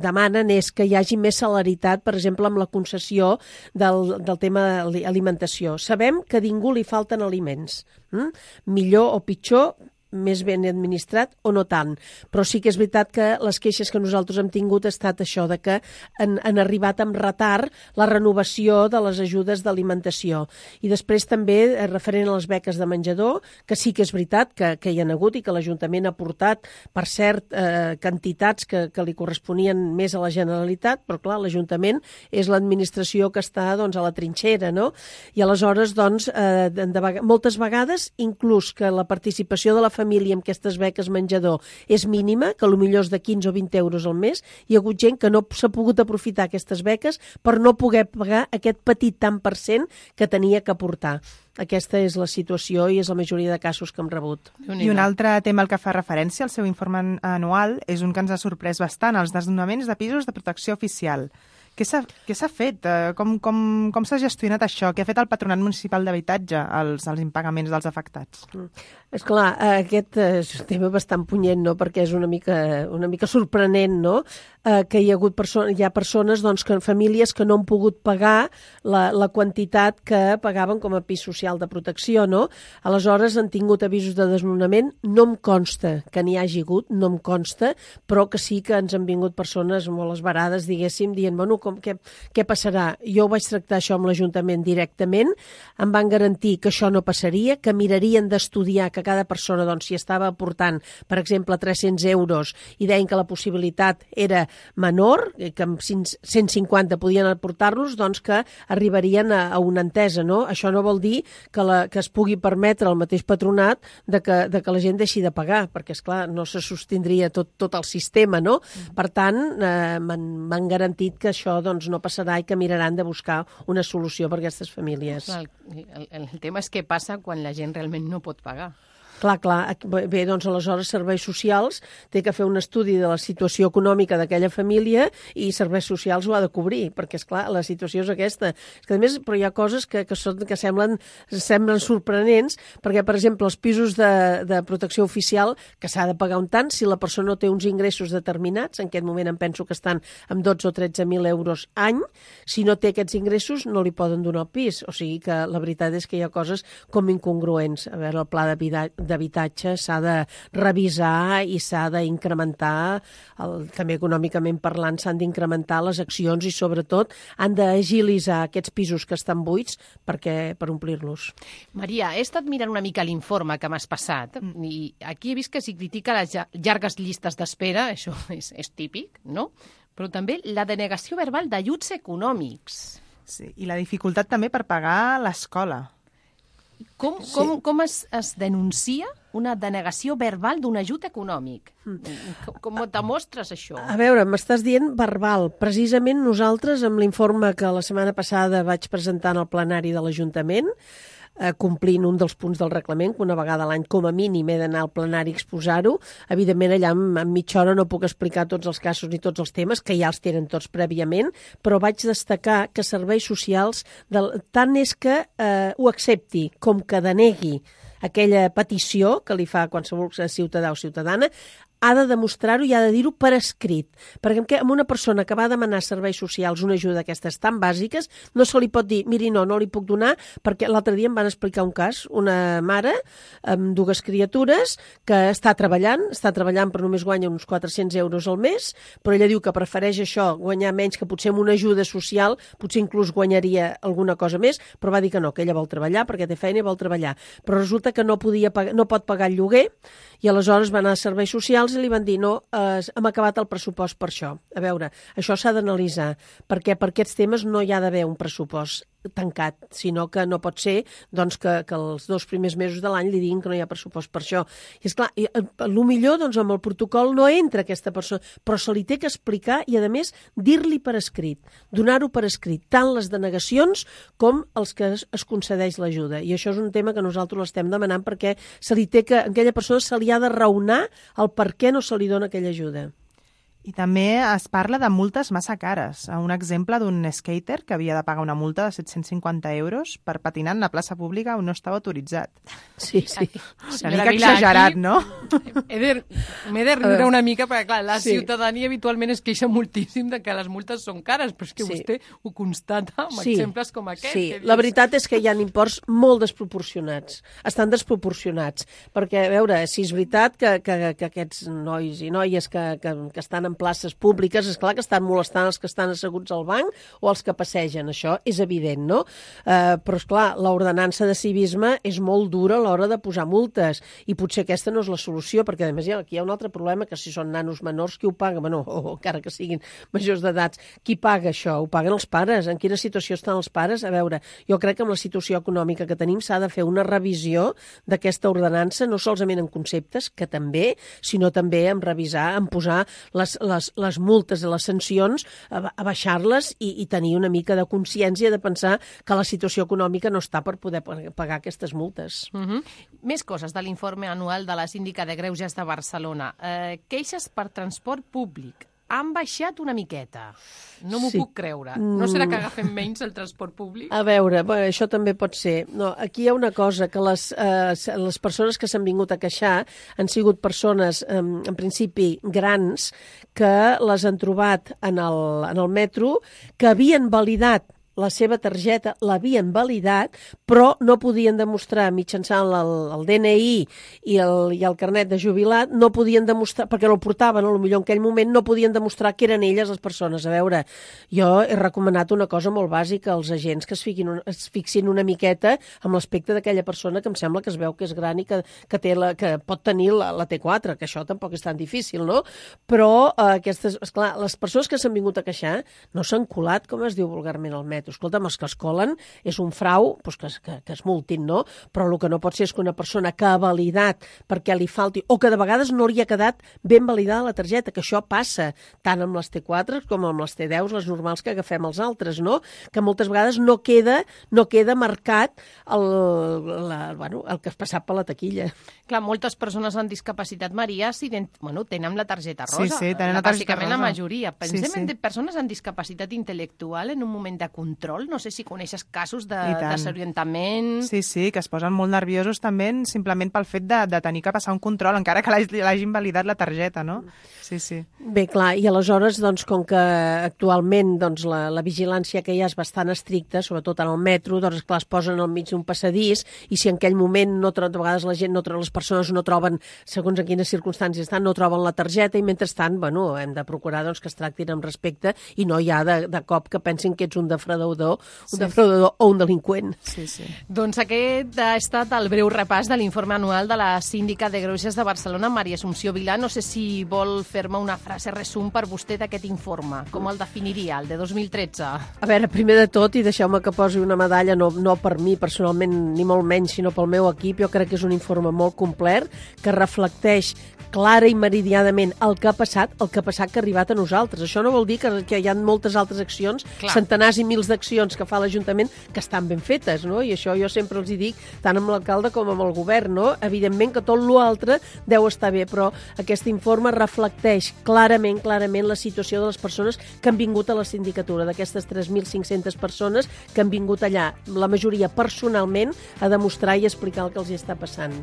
demanen és que hi hagi més celeritat, per exemple, amb la concessió del, del tema alimentació. Sabem que a ningú li falten aliments, hm? millor o pitjor, més ben administrat o no tant. Però sí que és veritat que les queixes que nosaltres hem tingut ha estat això, de que han, han arribat amb retard la renovació de les ajudes d'alimentació. I després també, eh, referent a les beques de menjador, que sí que és veritat que, que hi ha hagut i que l'Ajuntament ha portat, per cert, eh, quantitats que, que li corresponien més a la Generalitat, però clar, l'Ajuntament és l'administració que està doncs, a la trinxera, no? I aleshores, doncs, eh, de, de, moltes vegades, inclús que la participació de la família amb aquestes beques menjador és mínima, que millor és de 15 o 20 euros al mes, hi ha hagut gent que no s'ha pogut aprofitar aquestes beques per no poder pagar aquest petit tant per cent que tenia que aportar. Aquesta és la situació i és la majoria de casos que hem rebut.
I un altre tema al que fa referència al seu informe anual és un que ens ha sorprès bastant, els desnonaments de pisos de protecció oficial. Què s'ha què s'ha fet? Eh, Com, com, com s'ha gestionat això? Què ha fet el Patronat Municipal d'Habitatge als, als impagaments dels afectats?
És clar, aquest és un tema bastant punyent, no?, perquè és una mica, una mica sorprenent, no?, eh, que hi ha hagut perso hi ha persones, doncs, que famílies que no han pogut pagar la, la quantitat que pagaven com a pis social de protecció, no? Aleshores han tingut avisos de desnonament, no em consta que n'hi hagi hagut, no em consta, però que sí que ens han vingut persones molt esbarades, diguéssim, dient, bueno, com, què, què passarà? Jo vaig tractar això amb l'Ajuntament directament, em van garantir que això no passaria, que mirarien d'estudiar que cada persona, doncs, si estava aportant, per exemple, 300 euros i deien que la possibilitat era menor, eh, que amb 150 podien aportar-los, doncs que arribarien a, a una entesa, no? Això no vol dir que, la, que es pugui permetre al mateix patronat de que, de que la gent deixi de pagar, perquè, és clar no se sostindria tot, tot el sistema, no? Per tant, eh, m'han garantit que això doncs, no passarà i que miraran de buscar una solució per a aquestes famílies.
El, el, el tema és què passa quan la gent realment no pot pagar.
Clar, clar. Bé, doncs aleshores Serveis Socials té que fer un estudi de la situació econòmica d'aquella família i Serveis Socials ho ha de cobrir, perquè, és clar la situació és aquesta. És que, a més, però hi ha coses que, que, són, que semblen, semblen sorprenents, perquè, per exemple, els pisos de, de protecció oficial, que s'ha de pagar un tant, si la persona no té uns ingressos determinats, en aquest moment em penso que estan amb 12 o 13.000 euros any, si no té aquests ingressos no li poden donar el pis. O sigui que la veritat és que hi ha coses com incongruents. A veure, el pla de vida d'habitatge s'ha de revisar i s'ha d'incrementar, el- també econòmicament parlant, s'han d'incrementar les accions i sobretot han d'agilitzar aquests pisos que estan buits perquè, per omplir-los.
Maria, he estat mirant una mica l'informe que m'has passat mm. i aquí he vist que s'hi critica les llar- llargues llistes d'espera, això és, és típic, no? Però també la denegació verbal d'ajuts econòmics.
Sí, I la dificultat també per pagar l'escola.
Com, sí. com, com es, es denuncia una denegació verbal d'un ajut econòmic? Com, com ho demostres, això?
A veure, m'estàs dient verbal. Precisament nosaltres, amb l'informe que la setmana passada vaig presentar en el plenari de l'Ajuntament, eh, complint un dels punts del reglament, que una vegada a l'any com a mínim he d'anar al plenari a exposar-ho. Evidentment, allà en, en mitja hora no puc explicar tots els casos ni tots els temes, que ja els tenen tots prèviament, però vaig destacar que serveis socials, del, tant és que eh, ho accepti com que denegui aquella petició que li fa qualsevol ciutadà o ciutadana, ha de demostrar-ho i ha de dir-ho per escrit. Perquè amb, una persona que va demanar serveis socials una ajuda d'aquestes tan bàsiques, no se li pot dir, miri, no, no li puc donar, perquè l'altre dia em van explicar un cas, una mare amb dues criatures que està treballant, està treballant però només guanya uns 400 euros al mes, però ella diu que prefereix això, guanyar menys que potser amb una ajuda social, potser inclús guanyaria alguna cosa més, però va dir que no, que ella vol treballar perquè té feina i vol treballar. Però resulta que no, podia pagar, no pot pagar el lloguer i aleshores va anar a serveis socials li van dir no, eh, hem acabat el pressupost per això. A veure, això s'ha d'analitzar, perquè per aquests temes no hi ha d'haver un pressupost tancat, sinó que no pot ser doncs, que, que els dos primers mesos de l'any li diguin que no hi ha pressupost per això. I és clar, eh, el millor doncs, amb el protocol no entra aquesta persona, però se li té que explicar i, a més, dir-li per escrit, donar-ho per escrit, tant les denegacions com els que es, es concedeix l'ajuda. I això és un tema que nosaltres l'estem demanant perquè se li té que, aquella persona se li ha de raonar el per què no se li dona aquella ajuda.
I també es parla de multes massa cares. Un exemple d'un skater que havia de pagar una multa de 750 euros per patinar en la plaça pública on no estava autoritzat.
Sí, sí.
Una mica exagerat, no?
He de, m'he de riure una mica, perquè clar, la
Sí.
ciutadania habitualment es queixa moltíssim de que les multes són cares, però és que
Sí.
vostè ho constata amb exemples com aquest.
Sí, la veritat és que hi ha imports molt desproporcionats. Estan desproporcionats. Perquè, a veure, si és veritat que, que, que aquests nois i noies que, que, que estan en places públiques, és clar que estan molestant els que estan asseguts al banc o els que passegen. Això és evident, no? Eh, però, és clar, l'ordenança de civisme és molt dura a l'hora de posar multes i potser aquesta no és la solució, perquè, a més, aquí hi ha un altre problema, que si són nanos menors, qui ho paga? Bueno, o encara que siguin majors d'edats, qui paga això? Ho paguen els pares? En quina situació estan els pares? A veure, jo crec que amb la situació econòmica que tenim s'ha de fer una revisió d'aquesta ordenança, no solament en conceptes, que també, sinó també en revisar, en posar les, les, les multes i les sancions, a, ba- a baixar-les i, i tenir una mica de consciència de pensar que la situació econòmica no està per poder pa- pagar aquestes multes.
Mhm. Més coses de l'informe anual de la síndica de Greuges de Barcelona. Eh, queixes per transport públic. Han baixat una miqueta. No m'ho
Sí.
puc creure. No serà que agafem menys el transport públic?
A veure, bueno, això també pot ser. No, aquí hi ha una cosa, que les, eh, les persones que s'han vingut a queixar han sigut persones, eh, en principi, grans, que les han trobat en el, en el metro, que havien validat la seva targeta l'havien validat, però no podien demostrar mitjançant el, el DNI i el, i el carnet de jubilat, no podien demostrar, perquè no el portaven, lo millor en aquell moment, no podien demostrar que eren elles les persones. A veure, jo he recomanat una cosa molt bàsica als agents que es, fiquin, es fixin una miqueta amb l'aspecte d'aquella persona que em sembla que es veu que és gran i que, que, té la, que pot tenir la, la T4, que això tampoc és tan difícil, no? Però eh, aquestes, esclar, les persones que s'han vingut a queixar no s'han colat, com es diu vulgarment, al metro. Escolta'm, els que es colen és un frau, doncs que, es- que, que es multin, no? Però el que no pot ser és que una persona que ha validat perquè li falti, o que de vegades no li ha quedat ben validada la targeta, que això passa tant amb les T4 com amb les T10, les normals que agafem els altres, no? Que moltes vegades no queda, no queda marcat el, la, bueno, el que has passat per la taquilla.
Clar, moltes persones amb discapacitat, Maria, bueno, tenen la targeta
Sí,
rosa.
sí, tenen la targeta
Bàsicament la
rosa.
majoria.
Sí,
Pensem
sí.
en de persones amb discapacitat intel·lectual en un moment de control. No sé si coneixes casos de desorientament...
Sí, sí, que es posen molt nerviosos també simplement pel fet de, de tenir que passar un control, encara que l'hagi- l'hagin validat la targeta, no? Sí, sí.
Bé, clar, i aleshores, doncs, com que actualment doncs, la, la vigilància que hi ha és bastant estricta, sobretot en el metro, doncs, clar, es posen al mig d'un passadís i si en aquell moment, no, de vegades la gent, no, les persones no troben, segons en quines circumstàncies estan, no troben la targeta i mentrestant, bueno, hem de procurar doncs, que es tractin amb respecte i no hi ha de, de cop que pensin que ets un defraudador, un
Sí.
defraudador o un delinqüent.
Sí, sí.
Doncs aquest ha estat el breu repàs de l'informe anual de la síndica de Greuges de Barcelona, Maria Assumpció Vilà. No sé si vol fer-me una frase resum per vostè d'aquest informe. Com el definiria, el de 2013?
A veure, primer de tot, i deixeu-me que posi una medalla, no, no per mi personalment, ni molt menys, sinó pel meu equip, jo crec que és un informe molt complet, que reflecteix clara i meridianament el que ha passat, el que ha passat que ha arribat a nosaltres. Això no vol dir que, que hi ha moltes altres accions,
Clar.
centenars i mils tipus d'accions que fa l'Ajuntament que estan ben fetes, no? I això jo sempre els hi dic, tant amb l'alcalde com amb el govern, no? Evidentment que tot l'altre deu estar bé, però aquest informe reflecteix clarament, clarament la situació de les persones que han vingut a la sindicatura, d'aquestes 3.500 persones que han vingut allà, la majoria personalment, a demostrar i explicar el que els hi està passant.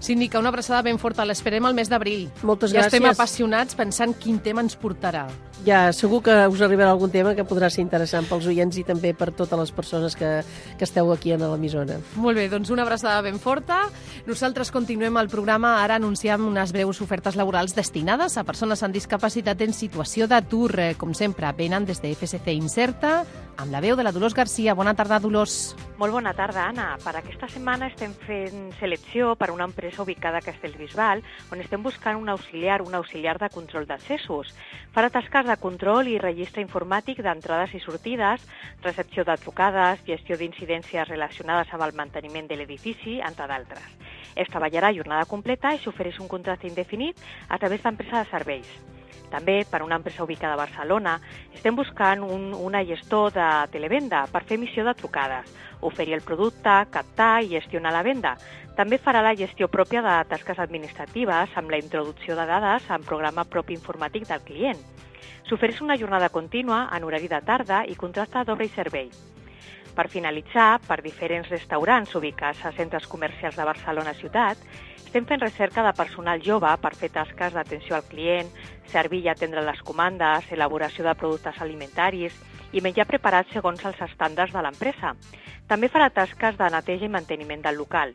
Síndica, una abraçada ben forta. L'esperem al mes d'abril.
Moltes
ja estem
gràcies.
apassionats pensant quin tema ens portarà.
Ja, segur que us arribarà algun tema que podrà ser interessant pels oients i també per totes les persones que, que esteu aquí a l'emissora.
Molt bé, doncs una abraçada ben forta. Nosaltres continuem el programa. Ara anunciem unes breus ofertes laborals destinades a persones amb discapacitat en situació d'atur. Eh, Com sempre, venen des de FSC Incerta, amb la veu de la Dolors Garcia. Bona tarda, Dolors.
Molt bona tarda, Anna. Per aquesta setmana estem fent selecció per a una empresa ubicada a Castellbisbal, on estem buscant un auxiliar, un auxiliar de control d'accessos. Farà tasques de control i registre informàtic d'entrades i sortides, recepció de trucades, gestió d'incidències relacionades amb el manteniment de l'edifici, entre d'altres. Es treballarà jornada completa i s'ofereix un contracte indefinit a través d'empresa de serveis. També, per una empresa ubicada a Barcelona, estem buscant un, una gestor de televenda per fer emissió de trucades, oferir el producte, captar i gestionar la venda. També farà la gestió pròpia de tasques administratives amb la introducció de dades en programa propi informàtic del client. S'ofereix una jornada contínua en horari de tarda i contracte d'obra i servei. Per finalitzar, per diferents restaurants ubicats a centres comercials de Barcelona ciutat, estem fent recerca de personal jove per fer tasques d'atenció al client, servir i atendre les comandes, elaboració de productes alimentaris i menjar preparat segons els estàndards de l'empresa. També farà tasques de neteja i manteniment del local.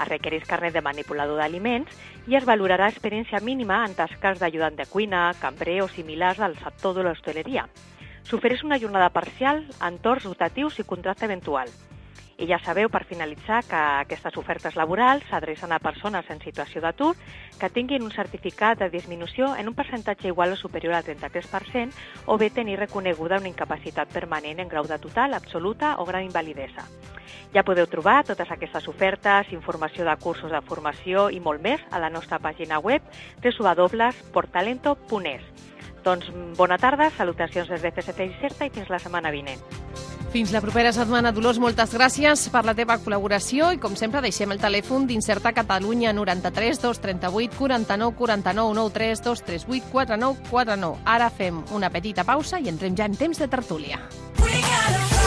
Es requereix carnet de manipulador d'aliments i es valorarà experiència mínima en tasques d'ajudant de cuina, cambrer o similars del sector de l'hostaleria. S'ofereix una jornada parcial, entorns rotatius i contracte eventual. I ja sabeu, per finalitzar, que aquestes ofertes laborals s'adrecen a persones en situació d'atur que tinguin un certificat de disminució en un percentatge igual o superior al 33% o bé tenir reconeguda una incapacitat permanent en grau de total, absoluta o gran invalidesa. Ja podeu trobar totes aquestes ofertes, informació de cursos de formació i molt més a la nostra pàgina web www.portalento.es. Doncs bona tarda, salutacions des de FSC Incerta i fins la setmana vinent.
Fins la propera setmana, Dolors, moltes gràcies per la teva col·laboració i, com sempre, deixem el telèfon d'Incerta Catalunya 93 238 49 49 93 238 49 49. Ara fem una petita pausa i entrem ja en temps de tertúlia.
Catalunya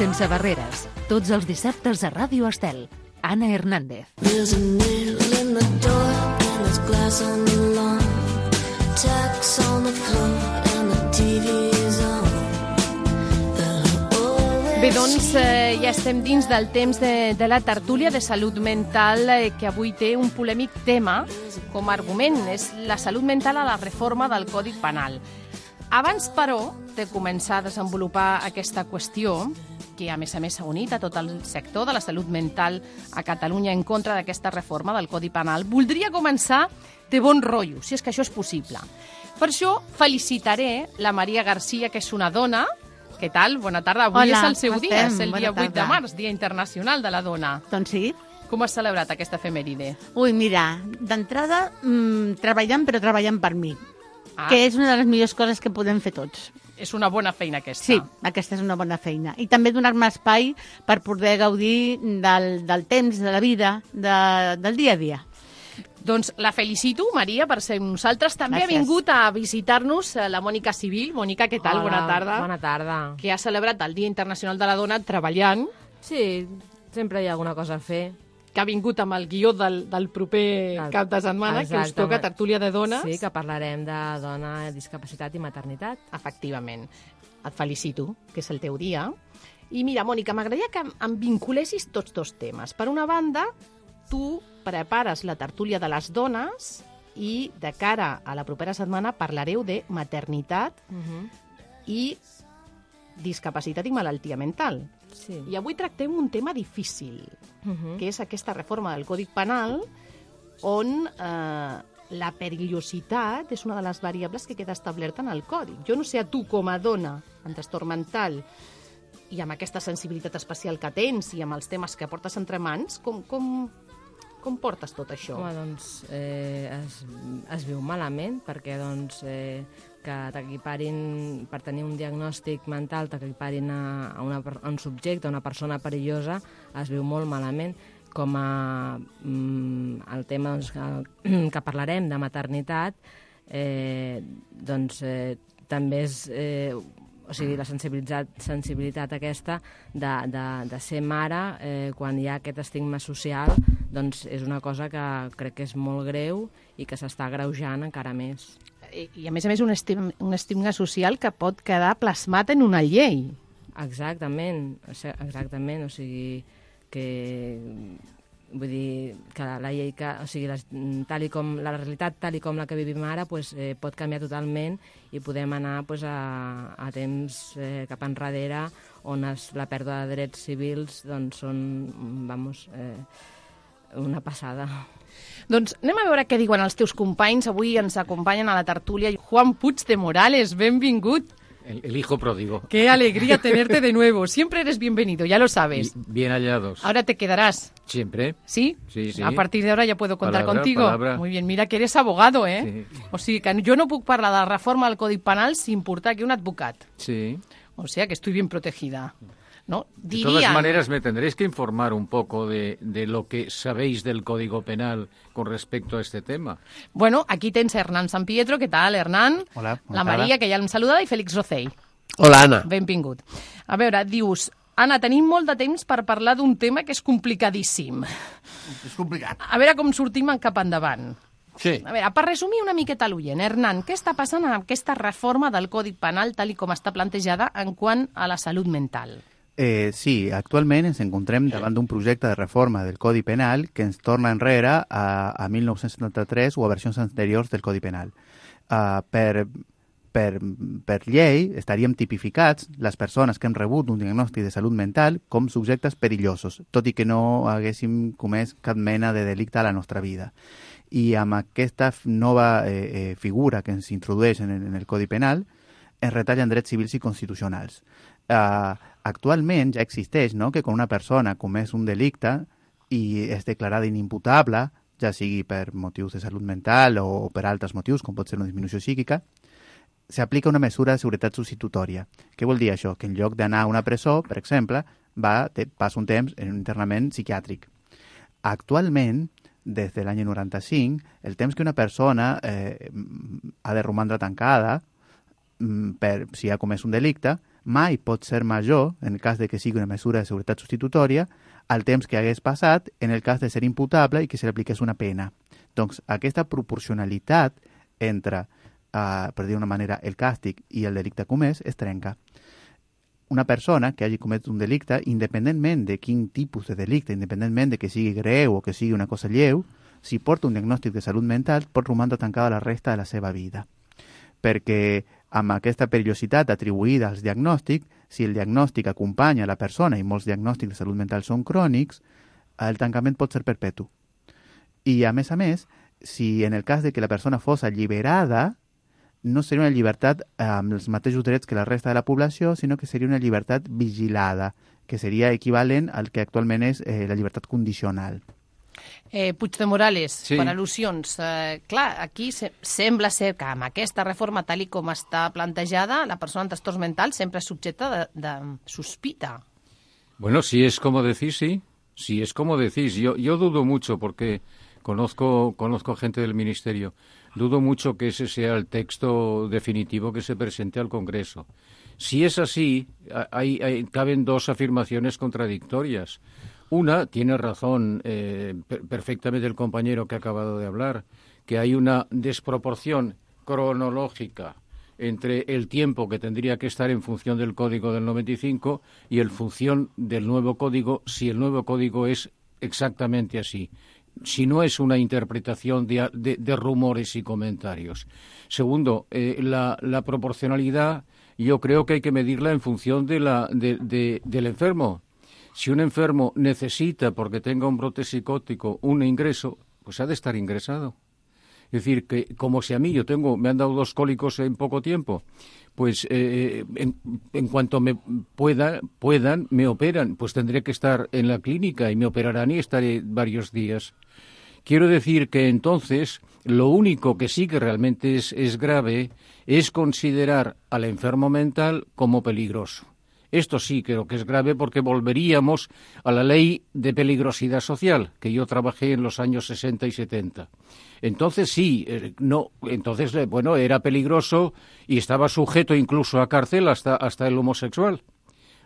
sense barreres. Tots els dissabtes a Ràdio Estel. Anna Hernández.
There's a nail in the door and there's glass on the lawn. Tacks on the floor and the TV's on.
Bé, doncs eh, ja estem dins del temps de, de la tertúlia de salut mental eh, que avui té un polèmic tema com a argument. És la salut mental a la reforma del Codi Penal. Abans, però, de començar a desenvolupar aquesta qüestió, que a més a més s'ha unit a tot el sector de la salut mental a Catalunya en contra d'aquesta reforma del Codi Penal, voldria començar de bon rotllo, si és que això és possible. Per això felicitaré la Maria Garcia, que és una dona, què tal? Bona tarda. Avui
Hola,
és el seu dia,
estem?
és el
Bona
dia 8 de
tarda.
març, Dia Internacional de la Dona.
Doncs sí.
Com has celebrat aquesta efemèride?
Ui, mira, d'entrada, mmm, treballant, però treballant per mi.
Ah.
Que és una de les millors coses que podem fer tots.
És una bona feina aquesta.
Sí, aquesta és una bona feina. I també donar-me espai per poder gaudir del, del temps, de la vida, de, del dia a dia.
Doncs la felicito, Maria, per ser amb nosaltres. També
Gràcies.
ha vingut a visitar-nos eh, la Mònica Civil. Mònica, què tal?
Hola,
bona tarda.
bona tarda.
Que ha celebrat el Dia Internacional de la Dona treballant.
Sí, sempre hi ha alguna cosa a fer.
Que ha vingut amb el guió del, del proper cap de setmana, que us
Exacte.
toca tertúlia de dones.
Sí, que parlarem de dona, discapacitat i maternitat.
Efectivament. Et felicito, que és el teu dia. I mira, Mònica, m'agradaria que em- em vinculessis tots dos temes. Per una banda, tu prepares la tertúlia de les dones i de cara a la propera setmana parlareu de maternitat
Uh -huh.
i discapacitat i malaltia mental.
Sí.
I avui tractem un tema difícil,
Mhm.
que és aquesta reforma del Codi Penal on eh, la perillositat és una de les variables que queda establerta en el Codi. Jo no sé a tu com a dona amb trastorn mental i amb aquesta sensibilitat especial que tens i amb els temes que portes entre mans, com, com, com portes tot això?
Home, doncs eh, es, es viu malament perquè doncs, eh, que t'equiparin, per tenir un diagnòstic mental, t'equiparin a, a, una, a un subjecte, a una persona perillosa, es viu molt malament com a mm, el tema doncs, que, que parlarem de maternitat, eh, doncs eh, també és eh, o sigui, la sensibilitat, sensibilitat aquesta de, de, de ser mare eh, quan hi ha aquest estigma social doncs és una cosa que crec que és molt greu i que s'està greujant encara més.
I, a més a més un, estim, un estigma social que pot quedar plasmat en una llei.
Exactament, exactament, o sigui que vull dir que la llei que, o sigui, les, tal i com, la realitat tal i com la que vivim ara pues, eh, pot canviar totalment i podem anar pues, a, a temps eh, cap enrere on es, la pèrdua de drets civils doncs, són, vamos, eh, una passada.
Doncs anem a veure què diuen els teus companys. Avui ens acompanyen a la tertúlia Juan Puig de Morales, benvingut.
El, el hijo pródigo.
Qué alegría tenerte de nuevo. Siempre eres bienvenido, ya lo sabes.
Bien hallados.
Ahora te quedarás.
Siempre.
¿Sí?
Sí, sí.
A partir de ahora ya puedo contar
Palabra,
contigo.
palabra.
Muy bien, mira que eres abogado, eh? O sigui que jo no puc parlar de la reforma del Codi Penal sin portar aquí un advocat.
Sí.
O sea que estoy bien protegida. ¿No?
De todas maneras, me tendréis que informar un poco de, de lo que sabéis del Código Penal con respecto a este tema.
Bueno, aquí tens Hernán San Pietro. ¿Qué tal, Hernán?
Hola,
La Maria,
tarda.
que ja l'hem saludat, i Fèlix Rocell.
Hola, Anna.
Benvingut. A veure, dius... Anna, tenim molt de temps per parlar d'un tema que és complicadíssim.
És complicat.
A veure com sortim en cap endavant.
Sí.
A veure, per resumir una miqueta l'oient, Hernán, què està passant amb aquesta reforma del Codi Penal tal i com està plantejada en quant a la salut mental?
Eh, sí, actualment ens encontrem davant d'un projecte de reforma del Codi Penal que ens torna enrere a, a 1973 o a versions anteriors del Codi Penal. Uh, per, per, per llei estaríem tipificats les persones que hem rebut un diagnòstic de salut mental com subjectes perillosos, tot i que no haguéssim comès cap mena de delicte a la nostra vida. I amb aquesta nova eh, eh, figura que ens introdueix en el, en el Codi Penal, es retallen drets civils i constitucionals. Uh, actualment ja existeix no? que quan una persona comès un delicte i és declarada inimputable, ja sigui per motius de salut mental o per altres motius, com pot ser una disminució psíquica, s'aplica una mesura de seguretat substitutòria. Què vol dir això? Que en lloc d'anar a una presó, per exemple, va, te, passa un temps en un internament psiquiàtric. Actualment, des de l'any 95, el temps que una persona eh, ha de romandre tancada per si ha comès un delicte, mai pot ser major, en el cas de que sigui una mesura de seguretat substitutòria, al temps que hagués passat en el cas de ser imputable i que se li apliqués una pena. Doncs aquesta proporcionalitat entre, uh, per dir d'una manera, el càstig i el delicte comès es trenca. Una persona que hagi comès un delicte, independentment de quin tipus de delicte, independentment de que sigui greu o que sigui una cosa lleu, si porta un diagnòstic de salut mental, pot romandre tancada la resta de la seva vida. Perquè amb aquesta perillositat atribuïda als diagnòstics, si el diagnòstic acompanya la persona, i molts diagnòstics de salut mental són crònics, el tancament pot ser perpetu. I, a més a més, si en el cas de que la persona fos alliberada, no seria una llibertat amb els mateixos drets que la resta de la població, sinó que seria una llibertat vigilada, que seria equivalent al que actualment és eh, la llibertat condicional.
Eh, Puig de Morales,
Sí.
per al·lusions. Eh, clar, aquí se sembla ser que amb aquesta reforma tal i com està plantejada, la persona amb trastorns mentals sempre és subjecte de, de sospita.
Bueno, si es como decís, sí. Si es como decís. Yo, yo dudo mucho porque conozco, conozco gente del Ministerio. Dudo mucho que ese sea el texto definitivo que se presente al Congreso. Si es así, hay, hay- caben dos afirmaciones contradictorias. Una, tiene razón eh, per- perfectamente el compañero que ha acabado de hablar, que hay una desproporción cronológica entre el tiempo que tendría que estar en función del código del 95 y el función del nuevo código si el nuevo código es exactamente así si no es una interpretación de, rumores y comentarios. Segundo, eh, la, la proporcionalidad yo creo que hay que medirla en función de la, de- de- del enfermo. Si un enfermo necesita, porque tenga un brote psicótico, un ingreso, pues ha de estar ingresado. Es decir, que como si a mí yo tengo, me han dado dos cólicos en poco tiempo, pues eh, en, en cuanto me pueda, puedan, me operan, pues tendré que estar en la clínica y me operarán y estaré varios días. Quiero decir que entonces lo único que sí que realmente es grave es considerar al enfermo mental como peligroso. Esto sí creo que es grave porque volveríamos a la ley de peligrosidad social que yo trabajé en los años 60 y 70. Entonces sí, eh, no, entonces eh, bueno, era peligroso y estaba sujeto incluso a cárcel hasta hasta el homosexual.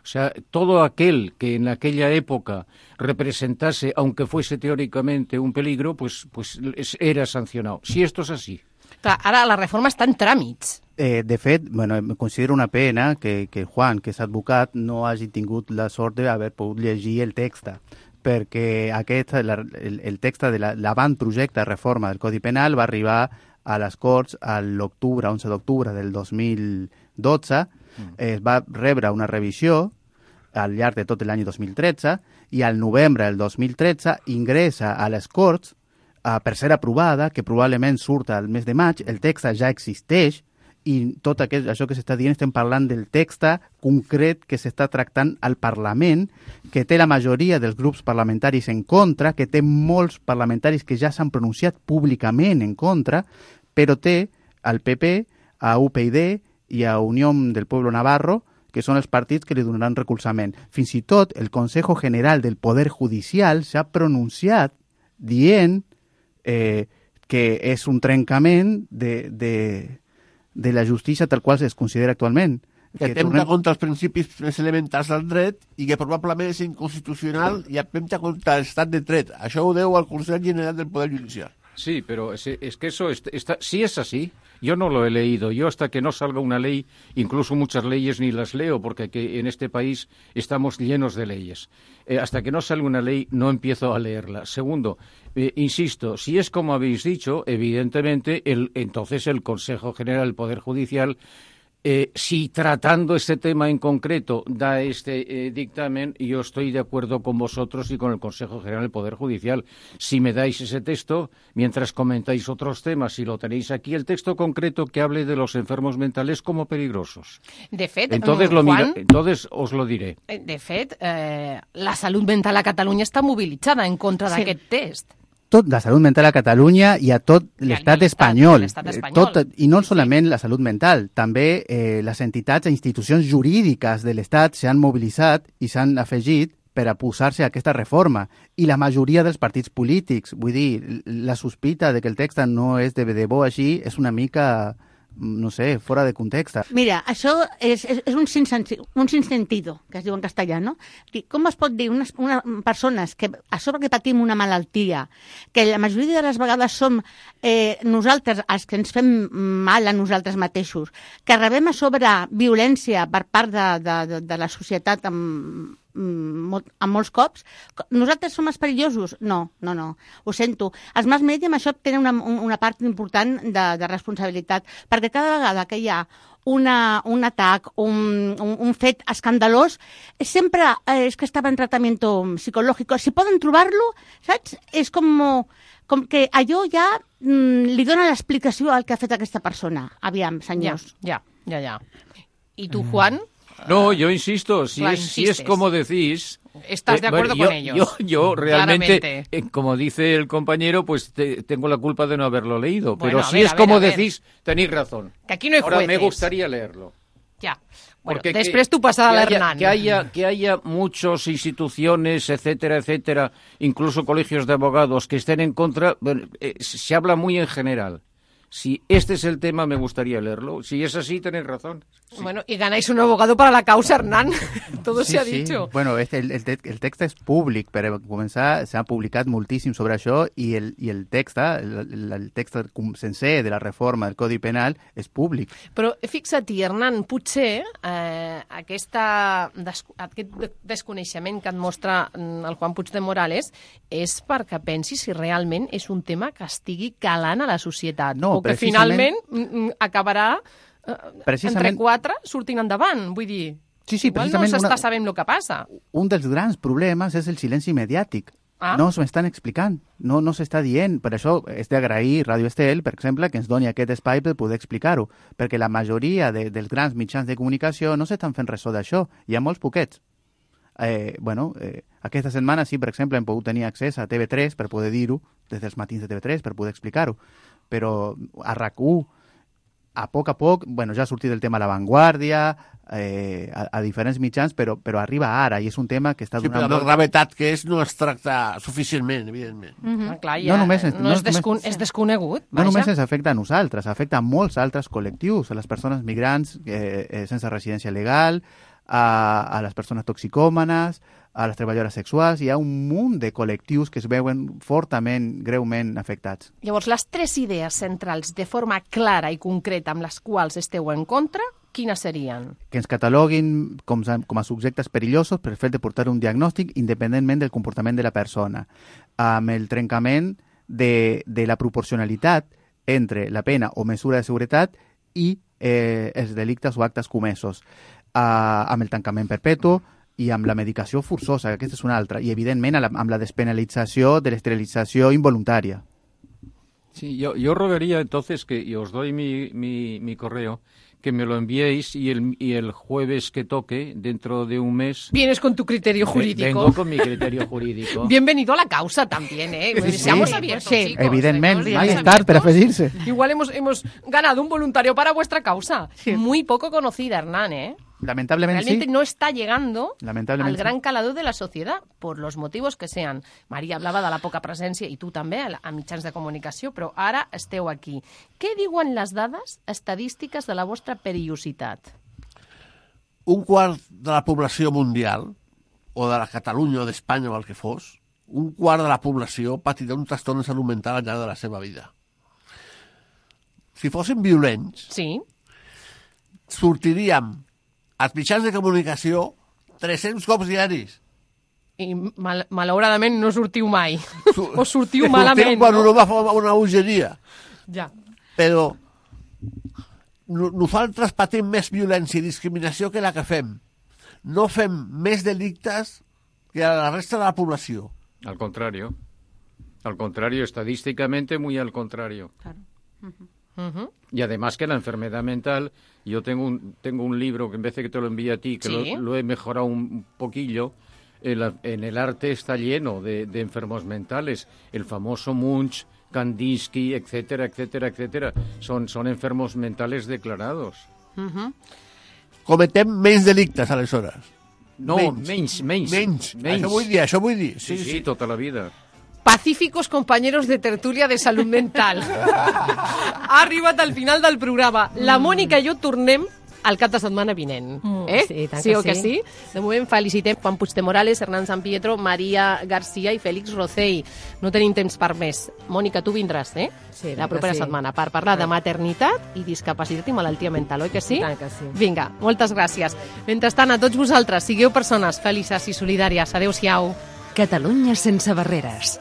O sea, todo aquel que en aquella época representase, aunque fuese teóricamente un peligro, pues, pues es- era sancionado. Si esto es así.
Clar, ara la reforma està en tràmits.
Eh, de fet, bueno, em considero una pena que, que Juan, que és advocat, no hagi tingut la sort d'haver pogut llegir el text, perquè aquest, la, el, el text de la- l'avantprojecte de reforma del Codi Penal va arribar a les Corts a l'octubre, 11 d'octubre del 2012, es va rebre una revisió al llarg de tot l'any 2013 i al novembre del 2013 ingressa a les Corts uh, per ser aprovada, que probablement surt al mes de maig, el text ja existeix i tot aquest, això que s'està dient estem parlant del text concret que s'està tractant al Parlament, que té la majoria dels grups parlamentaris en contra, que té molts parlamentaris que ja s'han pronunciat públicament en contra, però té al PP, a UPyD i a Unió del Pueblo Navarro, que són els partits que li donaran recolzament. Fins i tot el Consejo General del Poder Judicial s'ha pronunciat dient eh, que és un trencament de, de, de la justícia tal qual es considera actualment.
que atempta contra els principis més elementals del dret i que probablement és inconstitucional i atempta contra l'estat de dret. Això ho deu al Consell General del Poder Judicial.
Sí, pero es, es que eso est- está, si es así, yo no lo he leído. Yo hasta que no salga una ley, incluso muchas leyes ni las leo, porque que en este país estamos llenos de leyes. Eh, hasta que no salga una ley no empiezo a leerla. Segundo, eh, insisto, si es como habéis dicho, evidentemente, el, entonces el Consejo General del Poder Judicial eh, si tratando este tema en concreto da este eh, dictamen, yo estoy de acuerdo con vosotros y con el Consejo General del Poder Judicial. Si me dais ese texto, mientras comentáis otros temas, si lo tenéis aquí, el texto concreto que hable de los enfermos mentales como peligrosos.
De fet,
Entonces, lo mira-
Juan,
entonces os lo diré.
eh, de fet eh, la salut mental a Catalunya està mobilitzada en contra
Sí.
d'aquest test.
Tot la salut mental a Catalunya i a tot l'estat espanyol. Eh,
espanyol.
Tot, I no solament la salut mental, també eh, les entitats i institucions jurídiques de l'Estat s'han mobilitzat i s'han afegit per a posar-se a aquesta reforma. I la majoria dels partits polítics, vull dir, la sospita de que el text no és de debò així és una mica, no sé, fora de context.
Mira, això és, és, és un, sinsensi, un sinsentido, que es diu en castellà, no? Com es pot dir unes, unes persones que a sobre que patim una malaltia, que la majoria de les vegades som eh, nosaltres els que ens fem mal a nosaltres mateixos, que rebem a sobre violència per part de, de, de, de la societat amb, mm, mo- amb molts cops. Nosaltres som els perillosos? No, no, no. Ho sento. Els mass media amb això tenen una, un- una part important de, de responsabilitat, perquè cada vegada que hi ha una, un atac, un, un, un fet escandalós, sempre eh, és que estava en tractament psicològic. Si poden trobar-lo, saps? És com, com que allò ja mm, li dona l'explicació al que ha fet aquesta persona. Aviam, senyors.
Ja, ja, ja. I tu, Juan?
No, yo insisto, si, es, si es como decís...
Estás de acuerdo
yo,
con ellos.
Yo, yo realmente, eh, como dice el compañero, pues te- tengo la culpa de no haberlo leído.
Bueno,
pero si
ver,
es
ver,
como decís, tenéis razón.
Que aquí no hay
Ahora me gustaría leerlo.
Ja. Bueno,
Porque
després tu passada
que
a l'Hernán.
Que haya, que haya muchas instituciones, etcétera, etcétera, incluso colegios de abogados que estén en contra, bueno, eh, se habla muy en general. Si este es el tema, me gustaría leerlo. Si es así, tenéis razón.
Bueno, y ganáis un abogado para la causa, Hernán. Todo
Sí,
se ha
sí.
dicho.
Bueno, este, el, el, el text és públic, per a començar, s'ha publicat moltíssim sobre això i el, i el text, el, el, el text com- sencer de la reforma del Codi Penal és públic.
Però fixa't, Hernán, potser eh, aquesta des aquest de- desconeixement que et mostra mm, el Juan Puig de Morales és perquè pensi si realment és un tema que estigui calant a la societat
No,
o que finalment mm, mm, acabarà entre
Precisament,
quatre sortin endavant, vull dir...
Sí, sí,
Igual no
precisament
s'està
una-
sabent el que passa.
un dels grans problemes és el silenci mediàtic.
Ah.
No s'ho estan explicant, no, no s'està dient. Per això és d'agrair Radio Estel, per exemple, que ens doni aquest espai per poder explicar-ho, perquè la majoria de, dels grans mitjans de comunicació no s'estan fent ressò d'això. Hi ha molts poquets. Eh, bueno, eh, aquesta setmana sí, per exemple, hem pogut tenir accés a TV3 per poder dir-ho, des dels matins de TV3 per poder explicar-ho, però a RAC1, a poc a poc, bueno, ja ha sortit el tema a La Vanguardia, eh, a, a diferents mitjans, però, però arriba ara i és un tema que està
Sí, però
donant...
la gravetat que és no es tracta suficientment, evidentment.
Mm -hmm. Clar,
No només és-
no,
no
és,
és només-
descon és desconegut.
No
vaja.
només ens afecta a nosaltres, afecta a molts altres col·lectius, a les persones migrants eh, eh, sense residència legal, a, a les persones toxicòmanes, a les treballadores sexuals, hi ha un munt de col·lectius que es veuen fortament, greument afectats.
Llavors, les tres idees centrals de forma clara i concreta amb les quals esteu en contra, quines serien?
Que ens cataloguin com, a- com a subjectes perillosos per fet de portar un diagnòstic independentment del comportament de la persona, amb el trencament de, de la proporcionalitat entre la pena o mesura de seguretat i eh, els delictes o actes comesos, eh, amb el tancament perpetu i amb la medicació forçosa, que aquesta és una altra, i evidentment amb la, despenalització de l'esterilització involuntària.
Sí, yo, yo rogaría entonces que, y os doy mi, mi, mi correo, que me lo enviéis y el, y el jueves que toque, dentro de un mes...
Vienes con tu criterio jurídico.
Vengo con mi criterio jurídico.
Bienvenido a la causa también, ¿eh?
Sí, sí.
Seamos abiertos,
Sí.
chicos.
És
abiertos.
tard per afegir-se.
Igual hemos, hemos ganado un voluntario para vuestra causa. Muy poco conocida, Hernán, ¿eh?
Lamentablement
Realmente
sí.
no está llegando al gran
sí.
calador de la sociedad, por los motivos que sean. Maria hablava de la poca presència, i tu també, a, a mitjans de comunicació, però ara esteu aquí. Què diuen les dades estadístiques de la vostra perillositat?
Un quart de la població mundial, o de la Catalunya o d'Espanya o el que fos, un quart de la població patirà un trastorn de salut mental al llarg de la seva vida. Si fossin violents,
sí.
sortiríem als mitjans de comunicació 300 cops diaris.
I mal, malauradament no sortiu mai. o sortiu malament,
sortim quan
no?
home fa una bogeria.
Ja.
Però no- nosaltres patim més violència i discriminació que la que fem. No fem més delictes que a la resta de la població.
Al contrario. Al contrario, estadísticamente muy al contrario.
Ujú.
Y además que la enfermedad mental, yo tengo un, tengo un libro que en vez de que te lo envíe a ti, que
Sí.
lo, lo he mejorado un poquillo, en, la- en el arte está lleno de, de enfermos mentales. El famoso Munch, Kandinsky, etcétera, etcétera, etcétera. Son, son enfermos mentales declarados.
Ujú.
Cometem menys delictes, aleshores.
No, menys, menys.
Menys.
menys.
Això vull dir, això vull dir.
Sí, sí, tota la vida.
Pacíficos compañeros de tertulia de salut mental. ha arribat al final del programa. La Mònica i jo tornem al cap de setmana vinent.
Mm,
eh?
sí, tant
sí
que
o que
sí.
sí? De moment felicitem Juan Puig de Morales, Hernán San Pietro, Maria Garcia i Fèlix Rocell. No tenim temps per més. Mònica, tu vindràs, eh?
Sí,
La propera
sí.
setmana per parlar de maternitat i discapacitat i malaltia mental, oi que sí?
Tant que sí.
Vinga, moltes gràcies. Mentrestant, a tots vosaltres, sigueu persones felices i solidàries. Adéu-siau.
Catalunya sense barreres.